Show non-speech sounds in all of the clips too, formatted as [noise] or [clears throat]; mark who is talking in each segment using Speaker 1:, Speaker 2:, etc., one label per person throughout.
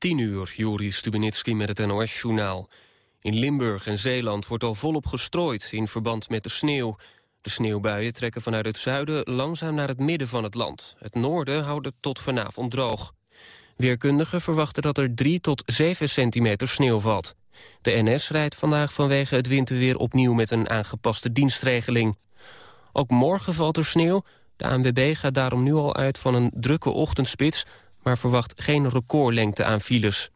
Speaker 1: 10 uur, Juri Stubenitski met het NOS-journaal. In Limburg en Zeeland wordt al volop gestrooid in verband met de sneeuw. De sneeuwbuien trekken vanuit het zuiden langzaam naar het midden van het land. Het noorden houdt het tot vanavond droog. Weerkundigen verwachten dat er 3 tot 7 centimeter sneeuw valt. De NS rijdt vandaag vanwege het winterweer opnieuw met een aangepaste dienstregeling. Ook morgen valt er sneeuw. De ANWB gaat daarom nu al uit van een drukke ochtendspits... maar verwacht geen recordlengte aan files.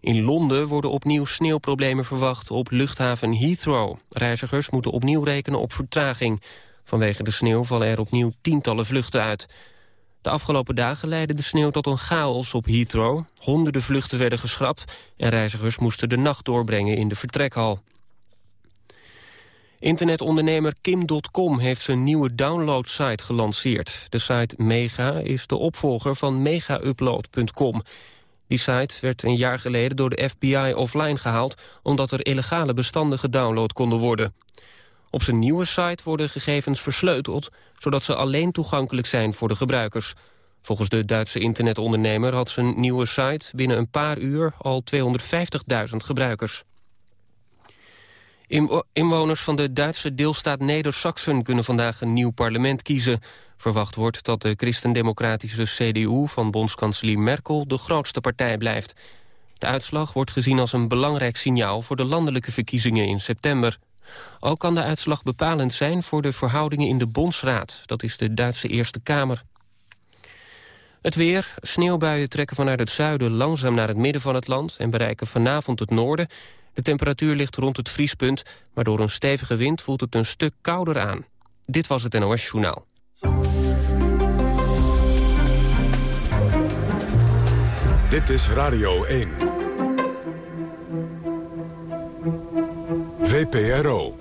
Speaker 1: In Londen worden opnieuw sneeuwproblemen verwacht op luchthaven Heathrow. Reizigers moeten opnieuw rekenen op vertraging. Vanwege de sneeuw vallen er opnieuw tientallen vluchten uit. De afgelopen dagen leidde de sneeuw tot een chaos op Heathrow. Honderden vluchten werden geschrapt en reizigers moesten de nacht doorbrengen in de vertrekhal. Internetondernemer Kim.com heeft zijn nieuwe downloadsite gelanceerd. De site Mega is de opvolger van megaupload.com. Die site werd een jaar geleden door de FBI offline gehaald... omdat er illegale bestanden gedownload konden worden. Op zijn nieuwe site worden gegevens versleuteld... zodat ze alleen toegankelijk zijn voor de gebruikers. Volgens de Duitse internetondernemer had zijn nieuwe site... binnen een paar uur al 250.000 gebruikers. Inwoners van de Duitse deelstaat Neder-Saxen kunnen vandaag een nieuw parlement kiezen. Verwacht wordt dat de christendemocratische CDU van bondskanselier Merkel de grootste partij blijft. De uitslag wordt gezien als een belangrijk signaal voor de landelijke verkiezingen in september. Ook kan de uitslag bepalend zijn voor de verhoudingen in de Bondsraad. Dat is de Duitse Eerste Kamer. Het weer. Sneeuwbuien trekken vanuit het zuiden langzaam naar het midden van het land... en bereiken vanavond het noorden. De temperatuur ligt rond het vriespunt, maar door een stevige wind voelt het een stuk kouder aan. Dit was het NOS Journaal.
Speaker 2: Dit is Radio 1. VPRO.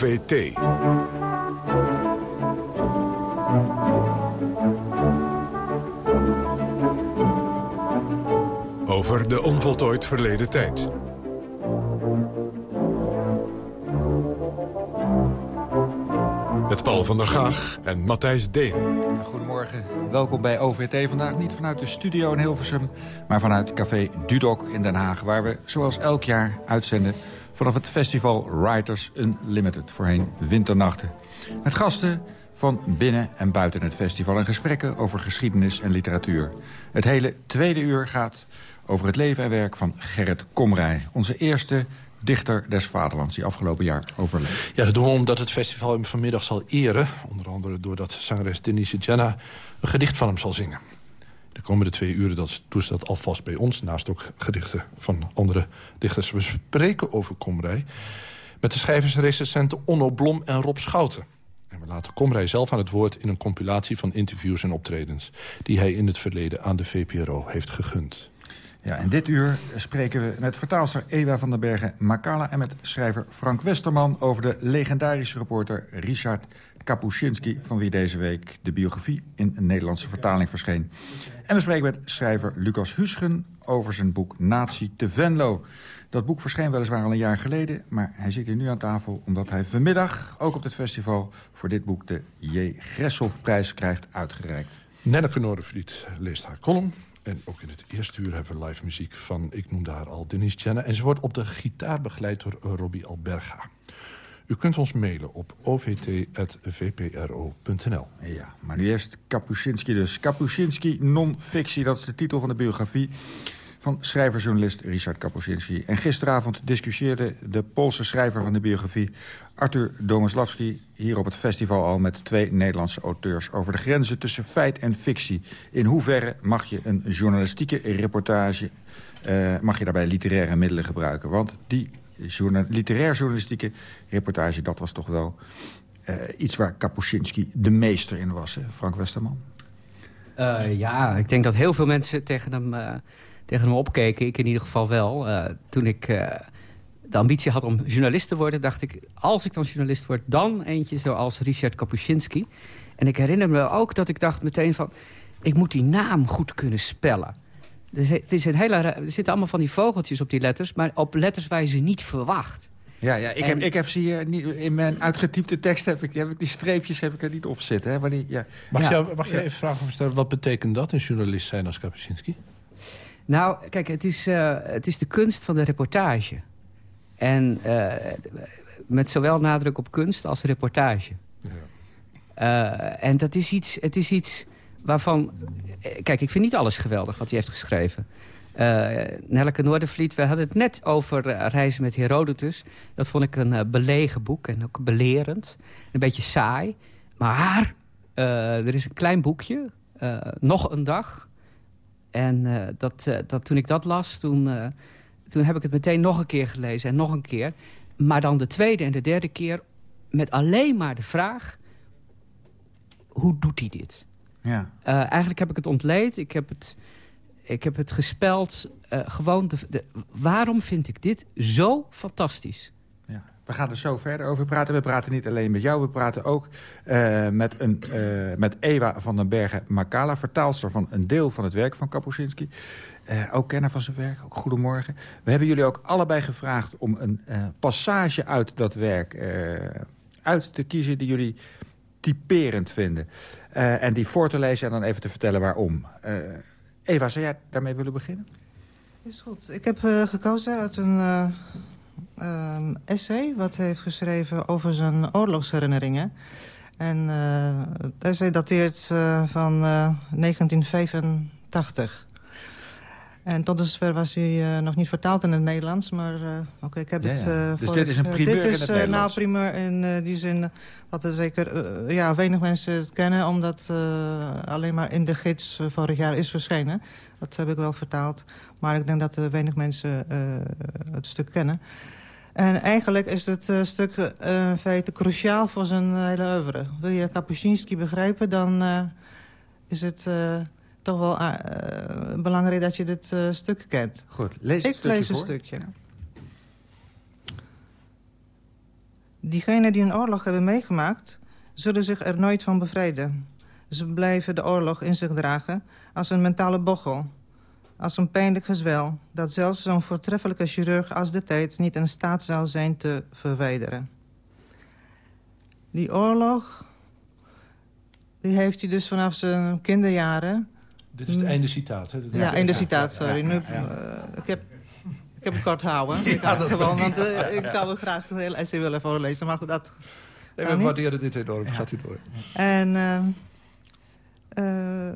Speaker 2: OVT. Over de onvoltooid verleden tijd. Met Paul van der Gaag en Matthijs Deen.
Speaker 3: Goedemorgen, welkom bij OVT. Vandaag niet vanuit de studio in Hilversum... maar vanuit Café Dudok in Den Haag... waar we zoals elk jaar uitzenden vanaf het festival Writers Unlimited, voorheen Winternachten. Met gasten van binnen en buiten het festival en gesprekken over geschiedenis en literatuur. Het hele tweede uur gaat over het leven en werk van Gerrit Komrij. Onze eerste dichter des vaderlands die afgelopen jaar overleed.
Speaker 4: Ja, dat doen we omdat het festival hem vanmiddag zal eren. Onder andere doordat zangeres Denise Jenna een gedicht van hem zal zingen. De komende twee uren dat dat alvast bij ons. Naast ook gedichten van andere dichters. We spreken over Komrij met de schrijversrecensenten Onno Blom en Rob Schouten. En we laten Komrij zelf aan het woord in een compilatie van interviews en optredens... die hij in het verleden aan de VPRO heeft gegund.
Speaker 3: Ja, in dit uur spreken we met vertaalster Ewa van den Bergen Makala... en met schrijver Frank Westerman over de legendarische reporter Richard Kapuscinski... van wie deze week de biografie in een Nederlandse vertaling verscheen. En we spreken met schrijver Lucas Huschen over zijn boek Nazi te Venlo. Dat boek verscheen weliswaar al een jaar geleden... maar hij zit hier nu aan tafel omdat hij vanmiddag, ook op het festival... voor dit boek de J. Gresshoff-prijs krijgt uitgereikt.
Speaker 4: Nelleke Noordenvliet leest haar column. En ook in het eerste uur hebben we live muziek van, ik noemde haar al, Denise Jenner. En ze wordt op de gitaar begeleid door Robbie Alberga. U kunt ons mailen op ovt.vpro.nl.
Speaker 3: Ja, maar nu eerst Kapuscinski dus. Kapuscinski non-fictie, dat is de titel van de biografie van schrijverjournalist Richard Kapuscinski. En gisteravond discussieerde de Poolse schrijver van de biografie... Arthur Domoslavski hier op het festival al met twee Nederlandse auteurs... over de grenzen tussen feit en fictie. In hoeverre mag je een journalistieke reportage... Uh, mag je daarbij literaire middelen gebruiken? Want die literair journalistieke reportage... dat was toch wel uh, iets waar Kapuscinski de meester in was, hè? Frank Westerman?
Speaker 5: Uh, ja, ik denk dat heel veel mensen tegen hem, uh, tegen hem opkeken. Ik in ieder geval wel. toen ik de ambitie had om journalist te worden... dacht ik, als ik dan journalist word, dan eentje zoals Richard Kapuscinski. En ik herinner me ook dat ik dacht meteen van... ik moet die naam goed kunnen spellen. Er, zit- het is een hele, ra- er zitten allemaal van die vogeltjes op die letters... maar op letters waar je ze niet verwacht.
Speaker 3: Ja, ja ik,
Speaker 5: En-
Speaker 3: heb, ik heb ze hier niet, in mijn uitgetypte tekst heb ik, heb ik die streepjes heb ik er niet op zitten. Hè, maar die, ja.
Speaker 4: Mag,
Speaker 5: Ja.
Speaker 4: jou, mag jij even vragen of stellen, wat betekent dat, een journalist zijn als Kapuscinski?
Speaker 5: Nou, kijk, het is, eh, het is de kunst van de reportage. En eh, met zowel nadruk op kunst als reportage. Eh, en dat is iets, het is iets waarvan... eh, Kijk, ik vind niet alles geweldig wat hij heeft geschreven. Nelleke Noordervliet, we hadden het net over eh, Reizen met Herodotus. Dat vond ik een belegen boek en ook belerend. Een beetje saai. Maar er is een klein boekje, Nog een dag... En dat, dat, toen ik dat las, toen, toen heb ik het meteen nog een keer gelezen en nog een keer. Maar dan de tweede en de derde keer met alleen maar de vraag... hoe doet hij dit?
Speaker 3: Ja.
Speaker 5: Eh, eigenlijk heb ik het ontleed, ik heb het, ik heb het gespeld. eh, gewoon, de, de, waarom vind ik dit zo fantastisch?
Speaker 3: Ja. We gaan er zo verder over praten. We praten niet alleen met jou, we praten ook eh, met, een, met Ewa van den Bergen Makala... vertaalster van een deel van het werk van Kapuscinski. Ook kenner van zijn werk, ook goedemorgen. We hebben jullie ook allebei gevraagd om een passage uit dat werk... uit te kiezen die jullie typerend vinden. Eh, en die voor te lezen en dan even te vertellen waarom. Eh, Eva, zou jij daarmee willen beginnen?
Speaker 6: Is goed. Ik heb eh, gekozen uit een eh, ehm, essay... wat hij heeft geschreven over zijn oorlogsherinneringen. En het essay dateert van eh, 1985. En tot dusver was hij eh, nog niet vertaald in het Nederlands. Maar eh, oké, ik heb
Speaker 3: Ja,
Speaker 6: het... eh,
Speaker 3: Dus dit is een primeur
Speaker 6: dit
Speaker 3: in
Speaker 6: is,
Speaker 3: het
Speaker 6: nou, primeur in eh, die zin dat er zeker ja, weinig mensen het kennen... omdat alleen maar in de gids vorig jaar is verschenen. Dat heb ik wel vertaald. Maar ik denk dat er weinig mensen het stuk kennen. En eigenlijk is het stuk in feite cruciaal voor zijn hele oeuvre. Wil je Kapuscinski begrijpen, dan is het toch wel eh, belangrijk dat je dit eh, stuk kent.
Speaker 3: Goed, lees het
Speaker 6: Ik
Speaker 3: stukje
Speaker 6: lees een
Speaker 3: voor.
Speaker 6: stukje. Diegenen die een oorlog hebben meegemaakt... zullen zich er nooit van bevrijden. Ze blijven de oorlog in zich dragen als een mentale bochel. Als een pijnlijk gezwel... dat zelfs zo'n voortreffelijke chirurg als de tijd... niet in staat zou zijn te verwijderen. Die oorlog... die heeft hij dus vanaf zijn kinderjaren...
Speaker 4: Dit is het einde citaat. Hè?
Speaker 6: Ja, in de citaat, sorry. Nu, eh, ik, heb, ik heb het kort houden. [laughs] Ik hou het gewoon, want eh, ik zou wel graag een heel essay willen voorlezen. Maar goed, dat...
Speaker 4: Nee, we waarderen dit enorm. Gaat u door.
Speaker 6: En eh, eh,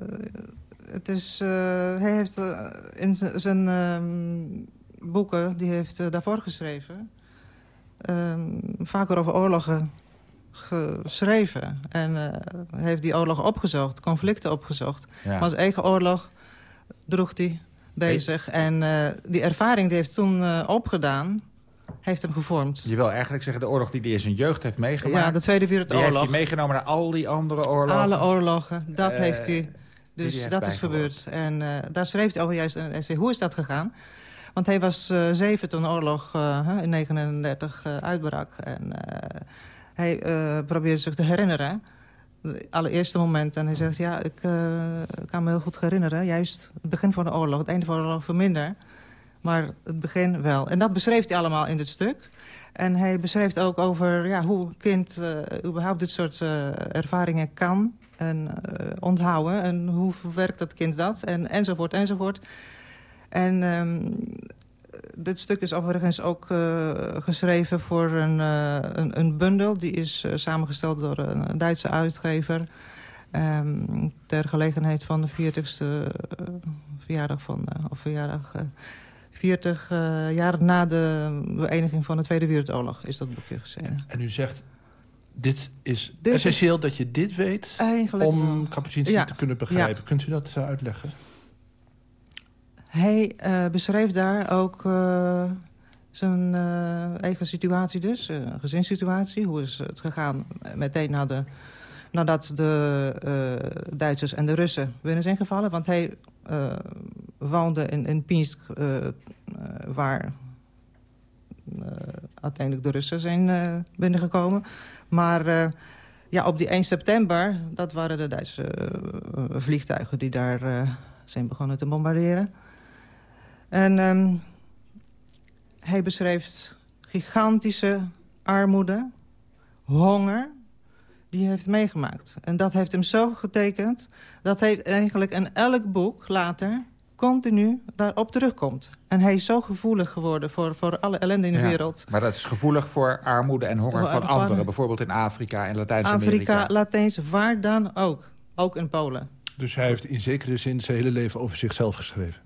Speaker 6: het is... eh, hij heeft eh, in zijn ehm, boeken, die heeft eh, daarvoor geschreven... ehm, vaker over oorlogen geschreven. En eh, heeft die oorlog opgezocht, conflicten opgezocht.
Speaker 3: Ja.
Speaker 6: Maar zijn eigen oorlog droeg hij bezig. En eh, die ervaring die heeft toen eh, opgedaan, heeft hem gevormd.
Speaker 3: Je wil eigenlijk zeggen de oorlog die hij in zijn jeugd heeft meegemaakt...
Speaker 6: Ja, de Tweede
Speaker 3: die heeft
Speaker 6: Wereldoorlog.
Speaker 3: hij meegenomen naar al die andere oorlogen.
Speaker 6: Alle oorlogen, dat heeft hij. Dus
Speaker 3: heeft
Speaker 6: dat is gebeurd. En daar schreef hij over juist een essay. Hoe is dat gegaan? Want hij was zeven toen de oorlog in 1939 eh, uitbrak. En hij eh, probeerde zich te herinneren. Het allereerste moment. En hij zegt, ja, ik eh, kan me heel goed herinneren. Juist het begin van de oorlog. Het einde van de oorlog verminder. Maar het begin wel. En dat beschreef hij allemaal in dit stuk. En hij beschrijft ook over ja, hoe een kind eh, überhaupt dit soort ervaringen kan en onthouden. En hoe verwerkt dat kind dat? En, enzovoort, enzovoort. En ehm, dit stuk is overigens ook eh, geschreven voor een, eh, een, een bundel. Die is eh, samengesteld door een Duitse uitgever. ehm, ter gelegenheid van de 40ste eh, verjaardag van... of verjaardag... eh, 40 eh, jaar na de beëindiging van de Tweede Wereldoorlog is dat boekje geschreven.
Speaker 4: En u zegt, dit is
Speaker 6: Dit is-
Speaker 4: essentieel dat je dit weet...
Speaker 6: Eigenlijk
Speaker 4: om Kapuscinski
Speaker 6: Ja.
Speaker 4: te kunnen begrijpen. Kunt u dat uitleggen?
Speaker 6: Hij eh, beschreef daar ook eh, zijn eh, eigen situatie dus, gezinssituatie. Hoe is het gegaan meteen na de, nadat de Duitsers en de Russen binnen zijn gevallen. Want hij woonde in, in Pinsk, waar uiteindelijk de Russen zijn binnengekomen. Maar ja, op die 1 september, dat waren de Duitse vliegtuigen die daar zijn begonnen te bombarderen. En ehm, hij beschrijft gigantische armoede, honger, die hij heeft meegemaakt. En dat heeft hem zo getekend... dat hij eigenlijk in elk boek later continu daarop terugkomt. En hij is zo gevoelig geworden voor, voor alle ellende in de
Speaker 3: Ja,
Speaker 6: wereld.
Speaker 3: Maar dat is gevoelig voor armoede en honger
Speaker 6: Voor
Speaker 3: van anderen. Bijvoorbeeld in Afrika en Latijns-Amerika.
Speaker 6: Afrika, Latijns, waar dan ook. Ook in Polen.
Speaker 4: Dus hij heeft in zekere zin zijn hele leven over zichzelf geschreven.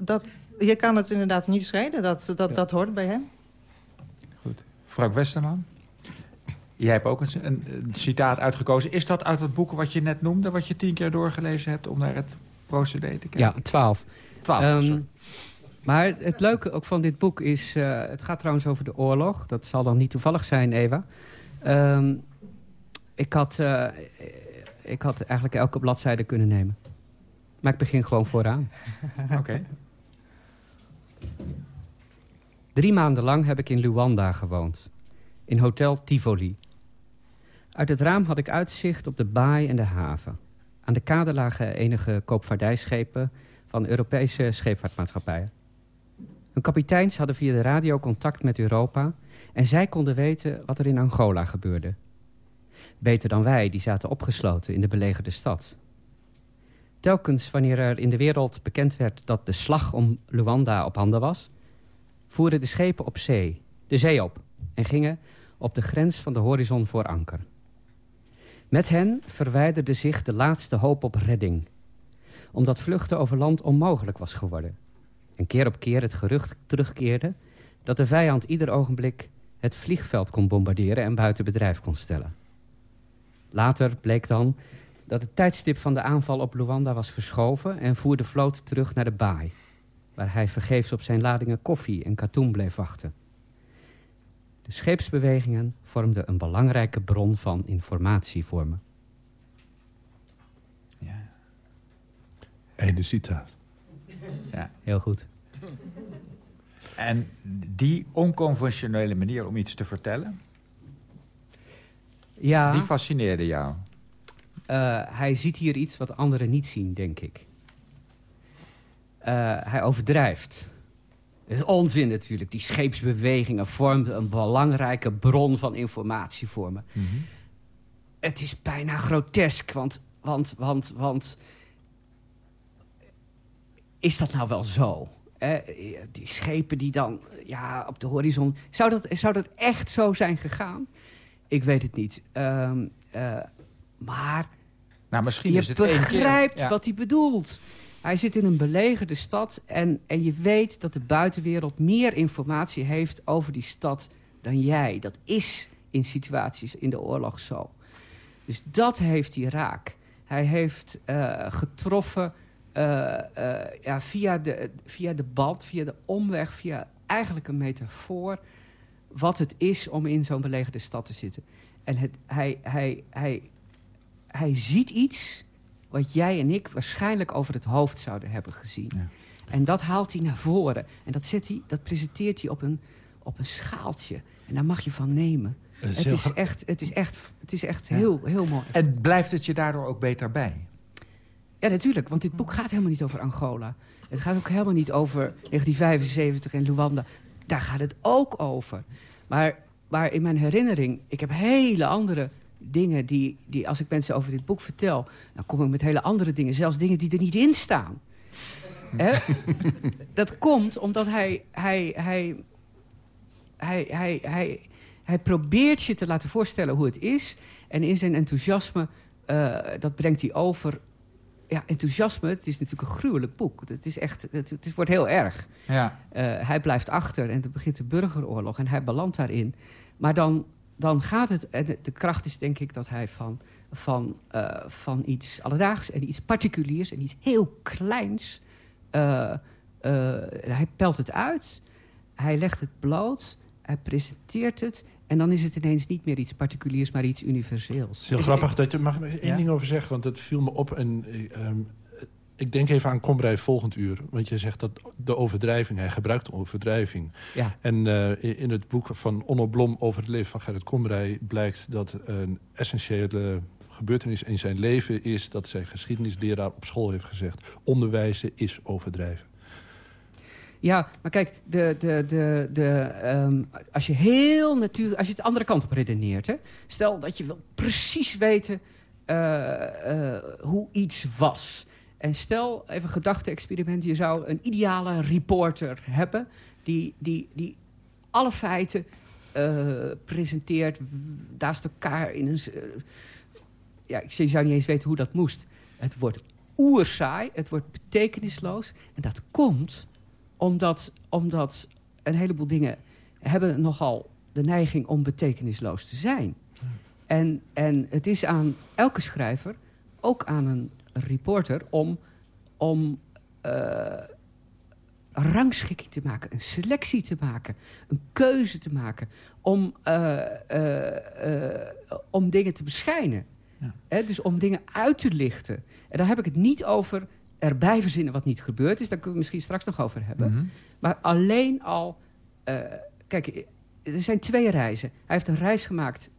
Speaker 6: Dat, je kan het inderdaad niet scheiden. Dat, dat, dat hoort bij hem.
Speaker 3: Frank Westerman. Jij hebt ook een, een, een citaat uitgekozen. Is dat uit het boek wat je net noemde... wat je tien keer doorgelezen hebt om naar het procedé te kijken?
Speaker 5: Ja, twaalf.
Speaker 3: twaalf.
Speaker 5: Ehm, maar het, het leuke ook van dit boek is... eh, het gaat trouwens over de oorlog. Dat zal dan niet toevallig zijn, Eva. Ehm, ik, had, eh, ik had eigenlijk elke bladzijde kunnen nemen. Maar ik begin gewoon vooraan. [laughs]
Speaker 3: Oké.
Speaker 5: Drie maanden lang heb ik in Luanda gewoond. In Hotel Tivoli. Uit het raam had ik uitzicht op de baai en de haven. Aan de kade lagen enige koopvaardijschepen van Europese scheepvaartmaatschappijen. Hun kapiteins hadden via de radio contact met Europa... en zij konden weten wat er in Angola gebeurde. Beter dan wij, die zaten opgesloten in de belegerde stad. Telkens wanneer er in de wereld bekend werd dat de slag om Luanda op handen was... voeren de schepen op zee, de zee op... en gingen op de grens van de horizon voor anker. Met hen verwijderde zich de laatste hoop op redding. Omdat vluchten over land onmogelijk was geworden. En keer op keer het gerucht terugkeerde... dat de vijand ieder ogenblik het vliegveld kon bombarderen... en buiten bedrijf kon stellen. Later bleek dan dat het tijdstip van de aanval op Luanda was verschoven... en voer de vloot terug naar de baai... waar hij vergeefs op zijn ladingen koffie en katoen bleef wachten. De scheepsbewegingen vormden een belangrijke bron van informatie voor me.
Speaker 4: Einde citaat.
Speaker 3: Ja.
Speaker 5: Heel goed.
Speaker 3: En die onconventionele manier om iets te vertellen...
Speaker 5: Ja,
Speaker 3: die fascineerde jou.
Speaker 5: Eh, hij ziet hier iets wat anderen niet zien, denk ik. Eh, hij overdrijft. Het is onzin natuurlijk. Die scheepsbewegingen vormden een belangrijke bron van informatie voor me. Het is bijna grotesk, want, want, want, want... Is dat nou wel zo? Eh, die schepen die dan ja, op de horizon... Zou dat, zou dat echt zo zijn gegaan? Ik weet het niet. Ehm, eh, maar
Speaker 3: Nou, misschien
Speaker 5: je
Speaker 3: is het één keer...
Speaker 5: begrijpt
Speaker 3: Ja.
Speaker 5: wat hij bedoelt. Hij zit in een belegerde stad en, en je weet dat de buitenwereld meer informatie heeft over die stad dan jij. Dat is in situaties in de oorlog zo. Dus dat heeft hij raak. Hij heeft eh, getroffen eh, eh, ja, via, de, via de band, via de omweg, via eigenlijk een metafoor... wat het is om in zo'n belegerde stad te zitten. En het, hij, hij, hij, hij ziet iets wat jij en ik waarschijnlijk over het hoofd zouden hebben gezien.
Speaker 3: Ja.
Speaker 5: En dat haalt hij naar voren. En dat, zet hij, dat presenteert hij op een, op een schaaltje. En daar mag je van nemen.
Speaker 4: Het is
Speaker 5: Het echt, het is echt, het is echt
Speaker 3: Ja.
Speaker 5: heel, heel mooi.
Speaker 3: En blijft het je daardoor ook beter bij?
Speaker 5: Ja, natuurlijk, want dit boek gaat helemaal niet over Angola. Het gaat ook helemaal niet over 1975 en Luanda. Daar gaat het ook over. Maar, maar in mijn herinnering, ik heb hele andere dingen die, die, als ik mensen over dit boek vertel... dan kom ik met hele andere dingen, zelfs dingen die er niet in staan. [laughs] Dat komt omdat hij, hij, hij, hij, hij, hij, hij probeert je te laten voorstellen hoe het is. En in zijn enthousiasme, eh, dat brengt hij over ja, enthousiasme, het is natuurlijk een gruwelijk boek. Het, is echt, het, het wordt heel erg.
Speaker 3: Ja.
Speaker 5: Eh, hij blijft achter en er begint de burgeroorlog en hij belandt daarin. Maar dan, dan gaat het, en de- kracht is denk ik dat hij van, van, eh, van iets alledaags en iets particuliers en iets heel kleins... eh, eh, hij pelt het uit, hij legt het bloot, hij presenteert het... en dan is het ineens niet meer iets particuliers, maar iets universeels.
Speaker 4: Het is heel grappig dat je mag er één
Speaker 3: Ja?
Speaker 4: ding over zeggen, want het viel me op. En, eh, ehm, ik denk even aan Komrij volgend uur. Want je zegt dat de overdrijving, hij gebruikt de overdrijving.
Speaker 5: Ja.
Speaker 4: En eh, in- het boek van Onno Blom over het leven van Gerrit Komrij... blijkt dat een essentiële gebeurtenis in zijn leven is... dat zijn geschiedenisleraar op school heeft gezegd... onderwijzen is overdrijven.
Speaker 5: Ja, maar kijk, de, de, de, de, um, als je heel natuurlijk, als je het de andere kant op redeneert, hè, stel dat je wil precies weten uh, uh, hoe iets was. En stel, even een gedachte-experiment, je zou een ideale reporter hebben die, die, die alle feiten uh, presenteert naast elkaar in een. ja, ik zou niet eens weten hoe dat moest. Het wordt oerzaai, het wordt betekenisloos. En dat komt omdat, omdat een heleboel dingen hebben nogal de neiging om betekenisloos te zijn. En, en het is aan elke schrijver, ook aan een reporter, om, om uh, rangschikking te maken, een selectie te maken, een keuze te maken, om, uh, uh, om dingen te beschijnen. Ja. dus om dingen uit te lichten. En daar heb ik het niet over erbij verzinnen wat niet gebeurd is. Daar kunnen we misschien straks nog over hebben. Mhm. Maar alleen al... Kijk, er zijn twee reizen. Hij heeft een reis gemaakt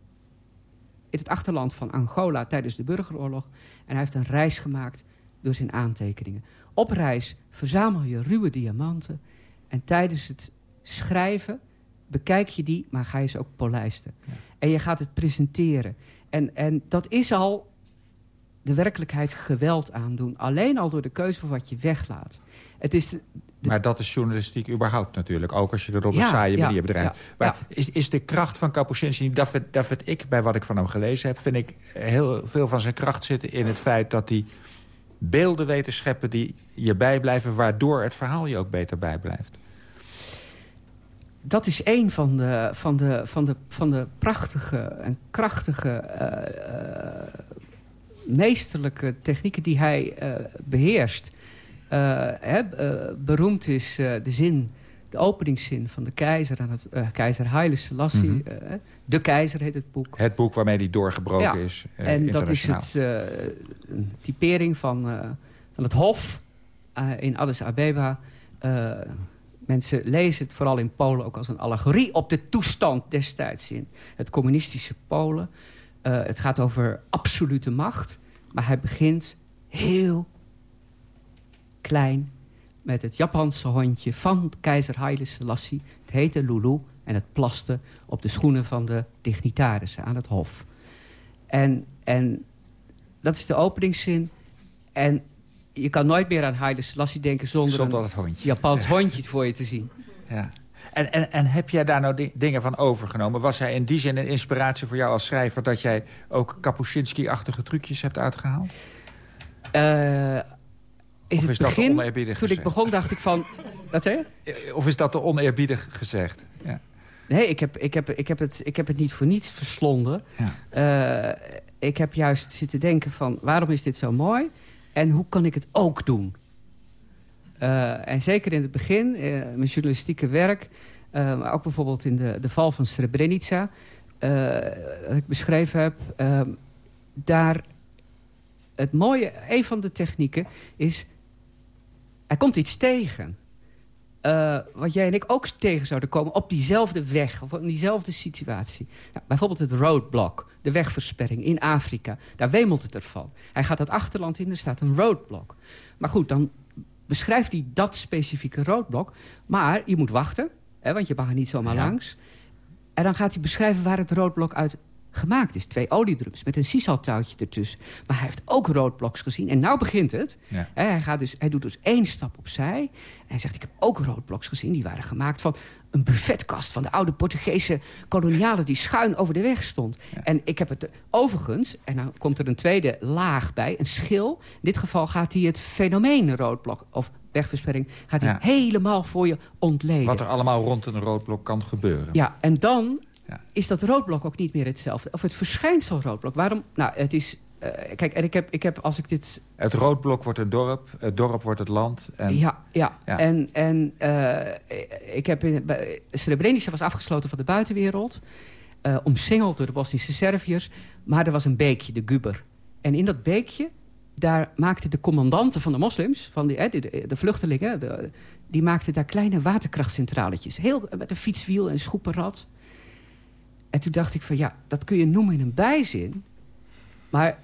Speaker 5: in het achterland van Angola tijdens de burgeroorlog. En hij heeft een reis gemaakt door zijn aantekeningen. Op reis verzamel je ruwe diamanten. En tijdens het schrijven bekijk je die, maar ga je ze ook polijsten. En je gaat het presenteren. En, en dat is al de werkelijkheid geweld aandoen. Alleen al door de keuze van wat je weglaat. Het is
Speaker 3: Maar dat is journalistiek überhaupt natuurlijk. Ook als je er op een saaie manier bedrijft. maar Is, is de kracht van Kapuscinski... Dat, dat vind ik, bij wat ik van hem gelezen heb... vind ik heel veel van zijn kracht zitten in het feit dat hij beelden weet te scheppen... die je bijblijven, waardoor het verhaal je ook beter bijblijft.
Speaker 5: Dat is een van de, van de, van de, van de prachtige en krachtige... Uh, meesterlijke technieken die hij uh, beheerst. Uh, beroemd is de zin, de openingszin van de keizer aan het keizer Haile Selassie. Mm -hmm. de keizer heet het boek.
Speaker 3: Het boek waarmee hij doorgebroken ja. is.
Speaker 5: en dat is het, een typering van, van het hof in Addis Abeba. Mensen lezen het vooral in Polen ook als een allegorie op de toestand destijds in het communistische Polen. Uh, het gaat over absolute macht. Maar hij begint heel klein met het Japanse hondje van keizer Haile Selassie. Het heette Lulu en het plaste op de schoenen van de dignitarissen aan het hof. En, en dat is de openingszin. En je kan nooit meer aan Haile Selassie denken zonder,
Speaker 3: zonder
Speaker 5: een
Speaker 3: het hondje.
Speaker 5: Japans hondje voor je te zien.
Speaker 3: Ja. En, en, en heb jij daar nou dingen van overgenomen? Was hij in die zin een inspiratie voor jou als schrijver... dat jij ook Kapuscinski-achtige trucjes hebt uitgehaald?
Speaker 5: Uh, in
Speaker 3: of is
Speaker 5: het begin,
Speaker 3: dat oneerbiedig
Speaker 5: Toen ik begon dacht ik van... Wat zei je?
Speaker 3: Eh, of is dat te oneerbiedig gezegd? Ja.
Speaker 5: Nee, ik heb, ik, heb, ik, heb het, ik heb het niet voor niets verslonden. Ja. Uh, ik heb juist zitten denken van... waarom is dit zo mooi? En hoe kan ik het ook doen? Uh, en zeker in het begin, uh, mijn journalistieke werk... Maar ook bijvoorbeeld in de, de val van Srebrenica... dat ik beschreven heb... daar het mooie, een van de technieken is... er komt iets tegen. wat jij en ik ook tegen zouden komen op diezelfde weg... of in diezelfde situatie. Nou, bijvoorbeeld het roadblock, de wegversperring in Afrika. Daar wemelt het ervan. Hij gaat dat achterland in, er staat een roadblock. Maar goed, dan beschrijft hij dat specifieke roodblok. Maar je moet wachten, hè, want je mag er niet zomaar langs. En dan gaat hij beschrijven waar het roodblok uit gemaakt is. Twee oliedrups met een sisaltouwtje ertussen. Maar hij heeft ook roodbloks gezien. En nou begint het. Ja. Hij, gaat dus, hij doet dus één stap opzij. En hij zegt, ik heb ook roodbloks gezien. Die waren gemaakt van een buffetkast van de oude Portugese kolonialen... die schuin over de weg stond. En ik heb het overigens, en dan komt er een tweede laag bij, een schil. In dit geval gaat hij het fenomeen roodblok... of wegversperring, gaat hij helemaal voor je ontleden.
Speaker 3: Wat er allemaal rond een roodblok kan gebeuren.
Speaker 5: Ja, en dan is dat roodblok ook niet meer hetzelfde. Of het verschijnsel roodblok. Waarom? Nou, het is... Uh, kijk, en ik heb, ik heb als ik dit...
Speaker 3: Het roodblok wordt een dorp, het dorp wordt het land. En...
Speaker 5: Ja, ja, ja. En, en uh, ik heb in, Srebrenica was afgesloten van de buitenwereld. Uh, omsingeld door de Bosnische Serviërs. Maar er was een beekje, de Guber. En in dat beekje, daar maakten de commandanten van de moslims... van die, de, de, de vluchtelingen, de, die maakten daar kleine waterkrachtcentraletjes. Heel, met een fietswiel en schoepenrad... En toen dacht ik van ja, dat kun je noemen in een bijzin. Maar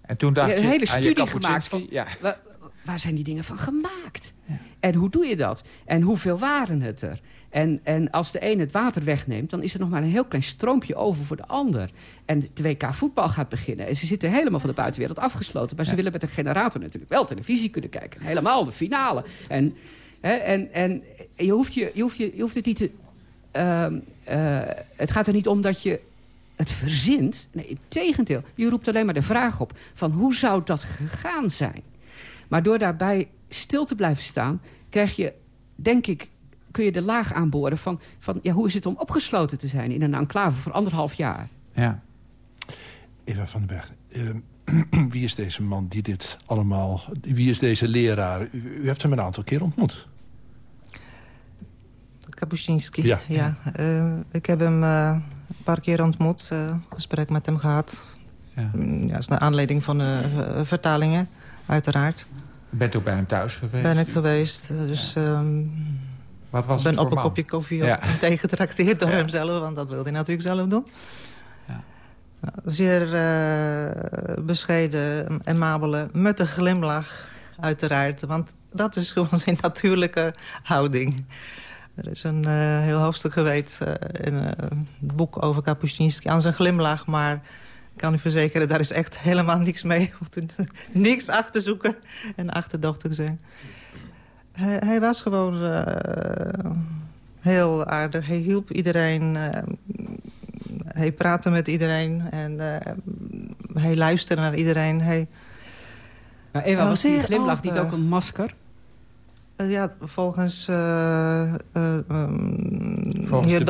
Speaker 3: En toen dacht je
Speaker 5: een hele studie gemaakt van-
Speaker 3: Ja.
Speaker 5: Waar, waar zijn die dingen van gemaakt? En hoe doe je dat? En hoeveel waren het er? En, en als de een het water wegneemt... dan is er nog maar een heel klein stroompje over voor de ander. En de WK voetbal gaat beginnen. En ze zitten helemaal van de buitenwereld afgesloten. Maar ze willen met een generator natuurlijk wel televisie kunnen kijken. Helemaal de finale. En, hè, en, en je, hoeft je, je, hoeft je, je hoeft het niet te... ehm, eh, het gaat er niet om dat je het verzint. Nee, het tegendeel. Je roept alleen maar de vraag op van hoe zou dat gegaan zijn? Maar door daarbij stil te blijven staan... krijg je, denk ik, kun je de laag aanboren van... van ja, hoe is het om opgesloten te zijn in een enclave voor anderhalf jaar?
Speaker 3: Ja.
Speaker 4: Eva van den Berg, eh, [clears throat] wie is deze man die dit allemaal... Wie is deze leraar? U, u hebt hem een aantal keer ontmoet.
Speaker 6: Kapuscinski.
Speaker 4: Ja.
Speaker 6: Ja. eh, ik heb hem eh, een paar keer ontmoet, eh, gesprek met hem gehad.
Speaker 3: Ja.
Speaker 6: Mm, Ja, is naar aanleiding van de eh, vertalingen, uiteraard.
Speaker 3: Bent ook bij hem thuis geweest?
Speaker 6: Ben ik geweest. Dus ehm
Speaker 3: Wat was
Speaker 6: ben
Speaker 3: het
Speaker 6: op een
Speaker 3: man?
Speaker 6: kopje koffie
Speaker 3: Ja. [laughs]
Speaker 6: ja. tegengetrakteerd door hemzelf, want dat wilde hij natuurlijk zelf doen.
Speaker 3: Ja.
Speaker 6: Nou, zeer eh, bescheiden, amabele, met een glimlach, uiteraard. Want dat is gewoon [laughs] zijn natuurlijke houding. Er is een eh, heel hoofdstuk geweest eh, in eh, het boek over Kapuscinski aan zijn glimlach. Maar ik kan u verzekeren, daar is echt helemaal niks mee. [laughs] Niks achter zoeken en achterdochtig zijn. Hij, hij was gewoon heel aardig. Hij hielp iedereen. hij praatte met iedereen. En hij luisterde naar iedereen. Hij,
Speaker 5: Maar Eva, was die glimlach niet ook een masker?
Speaker 6: Eh, ja, volgens uh, uh,
Speaker 3: Volgens
Speaker 6: heer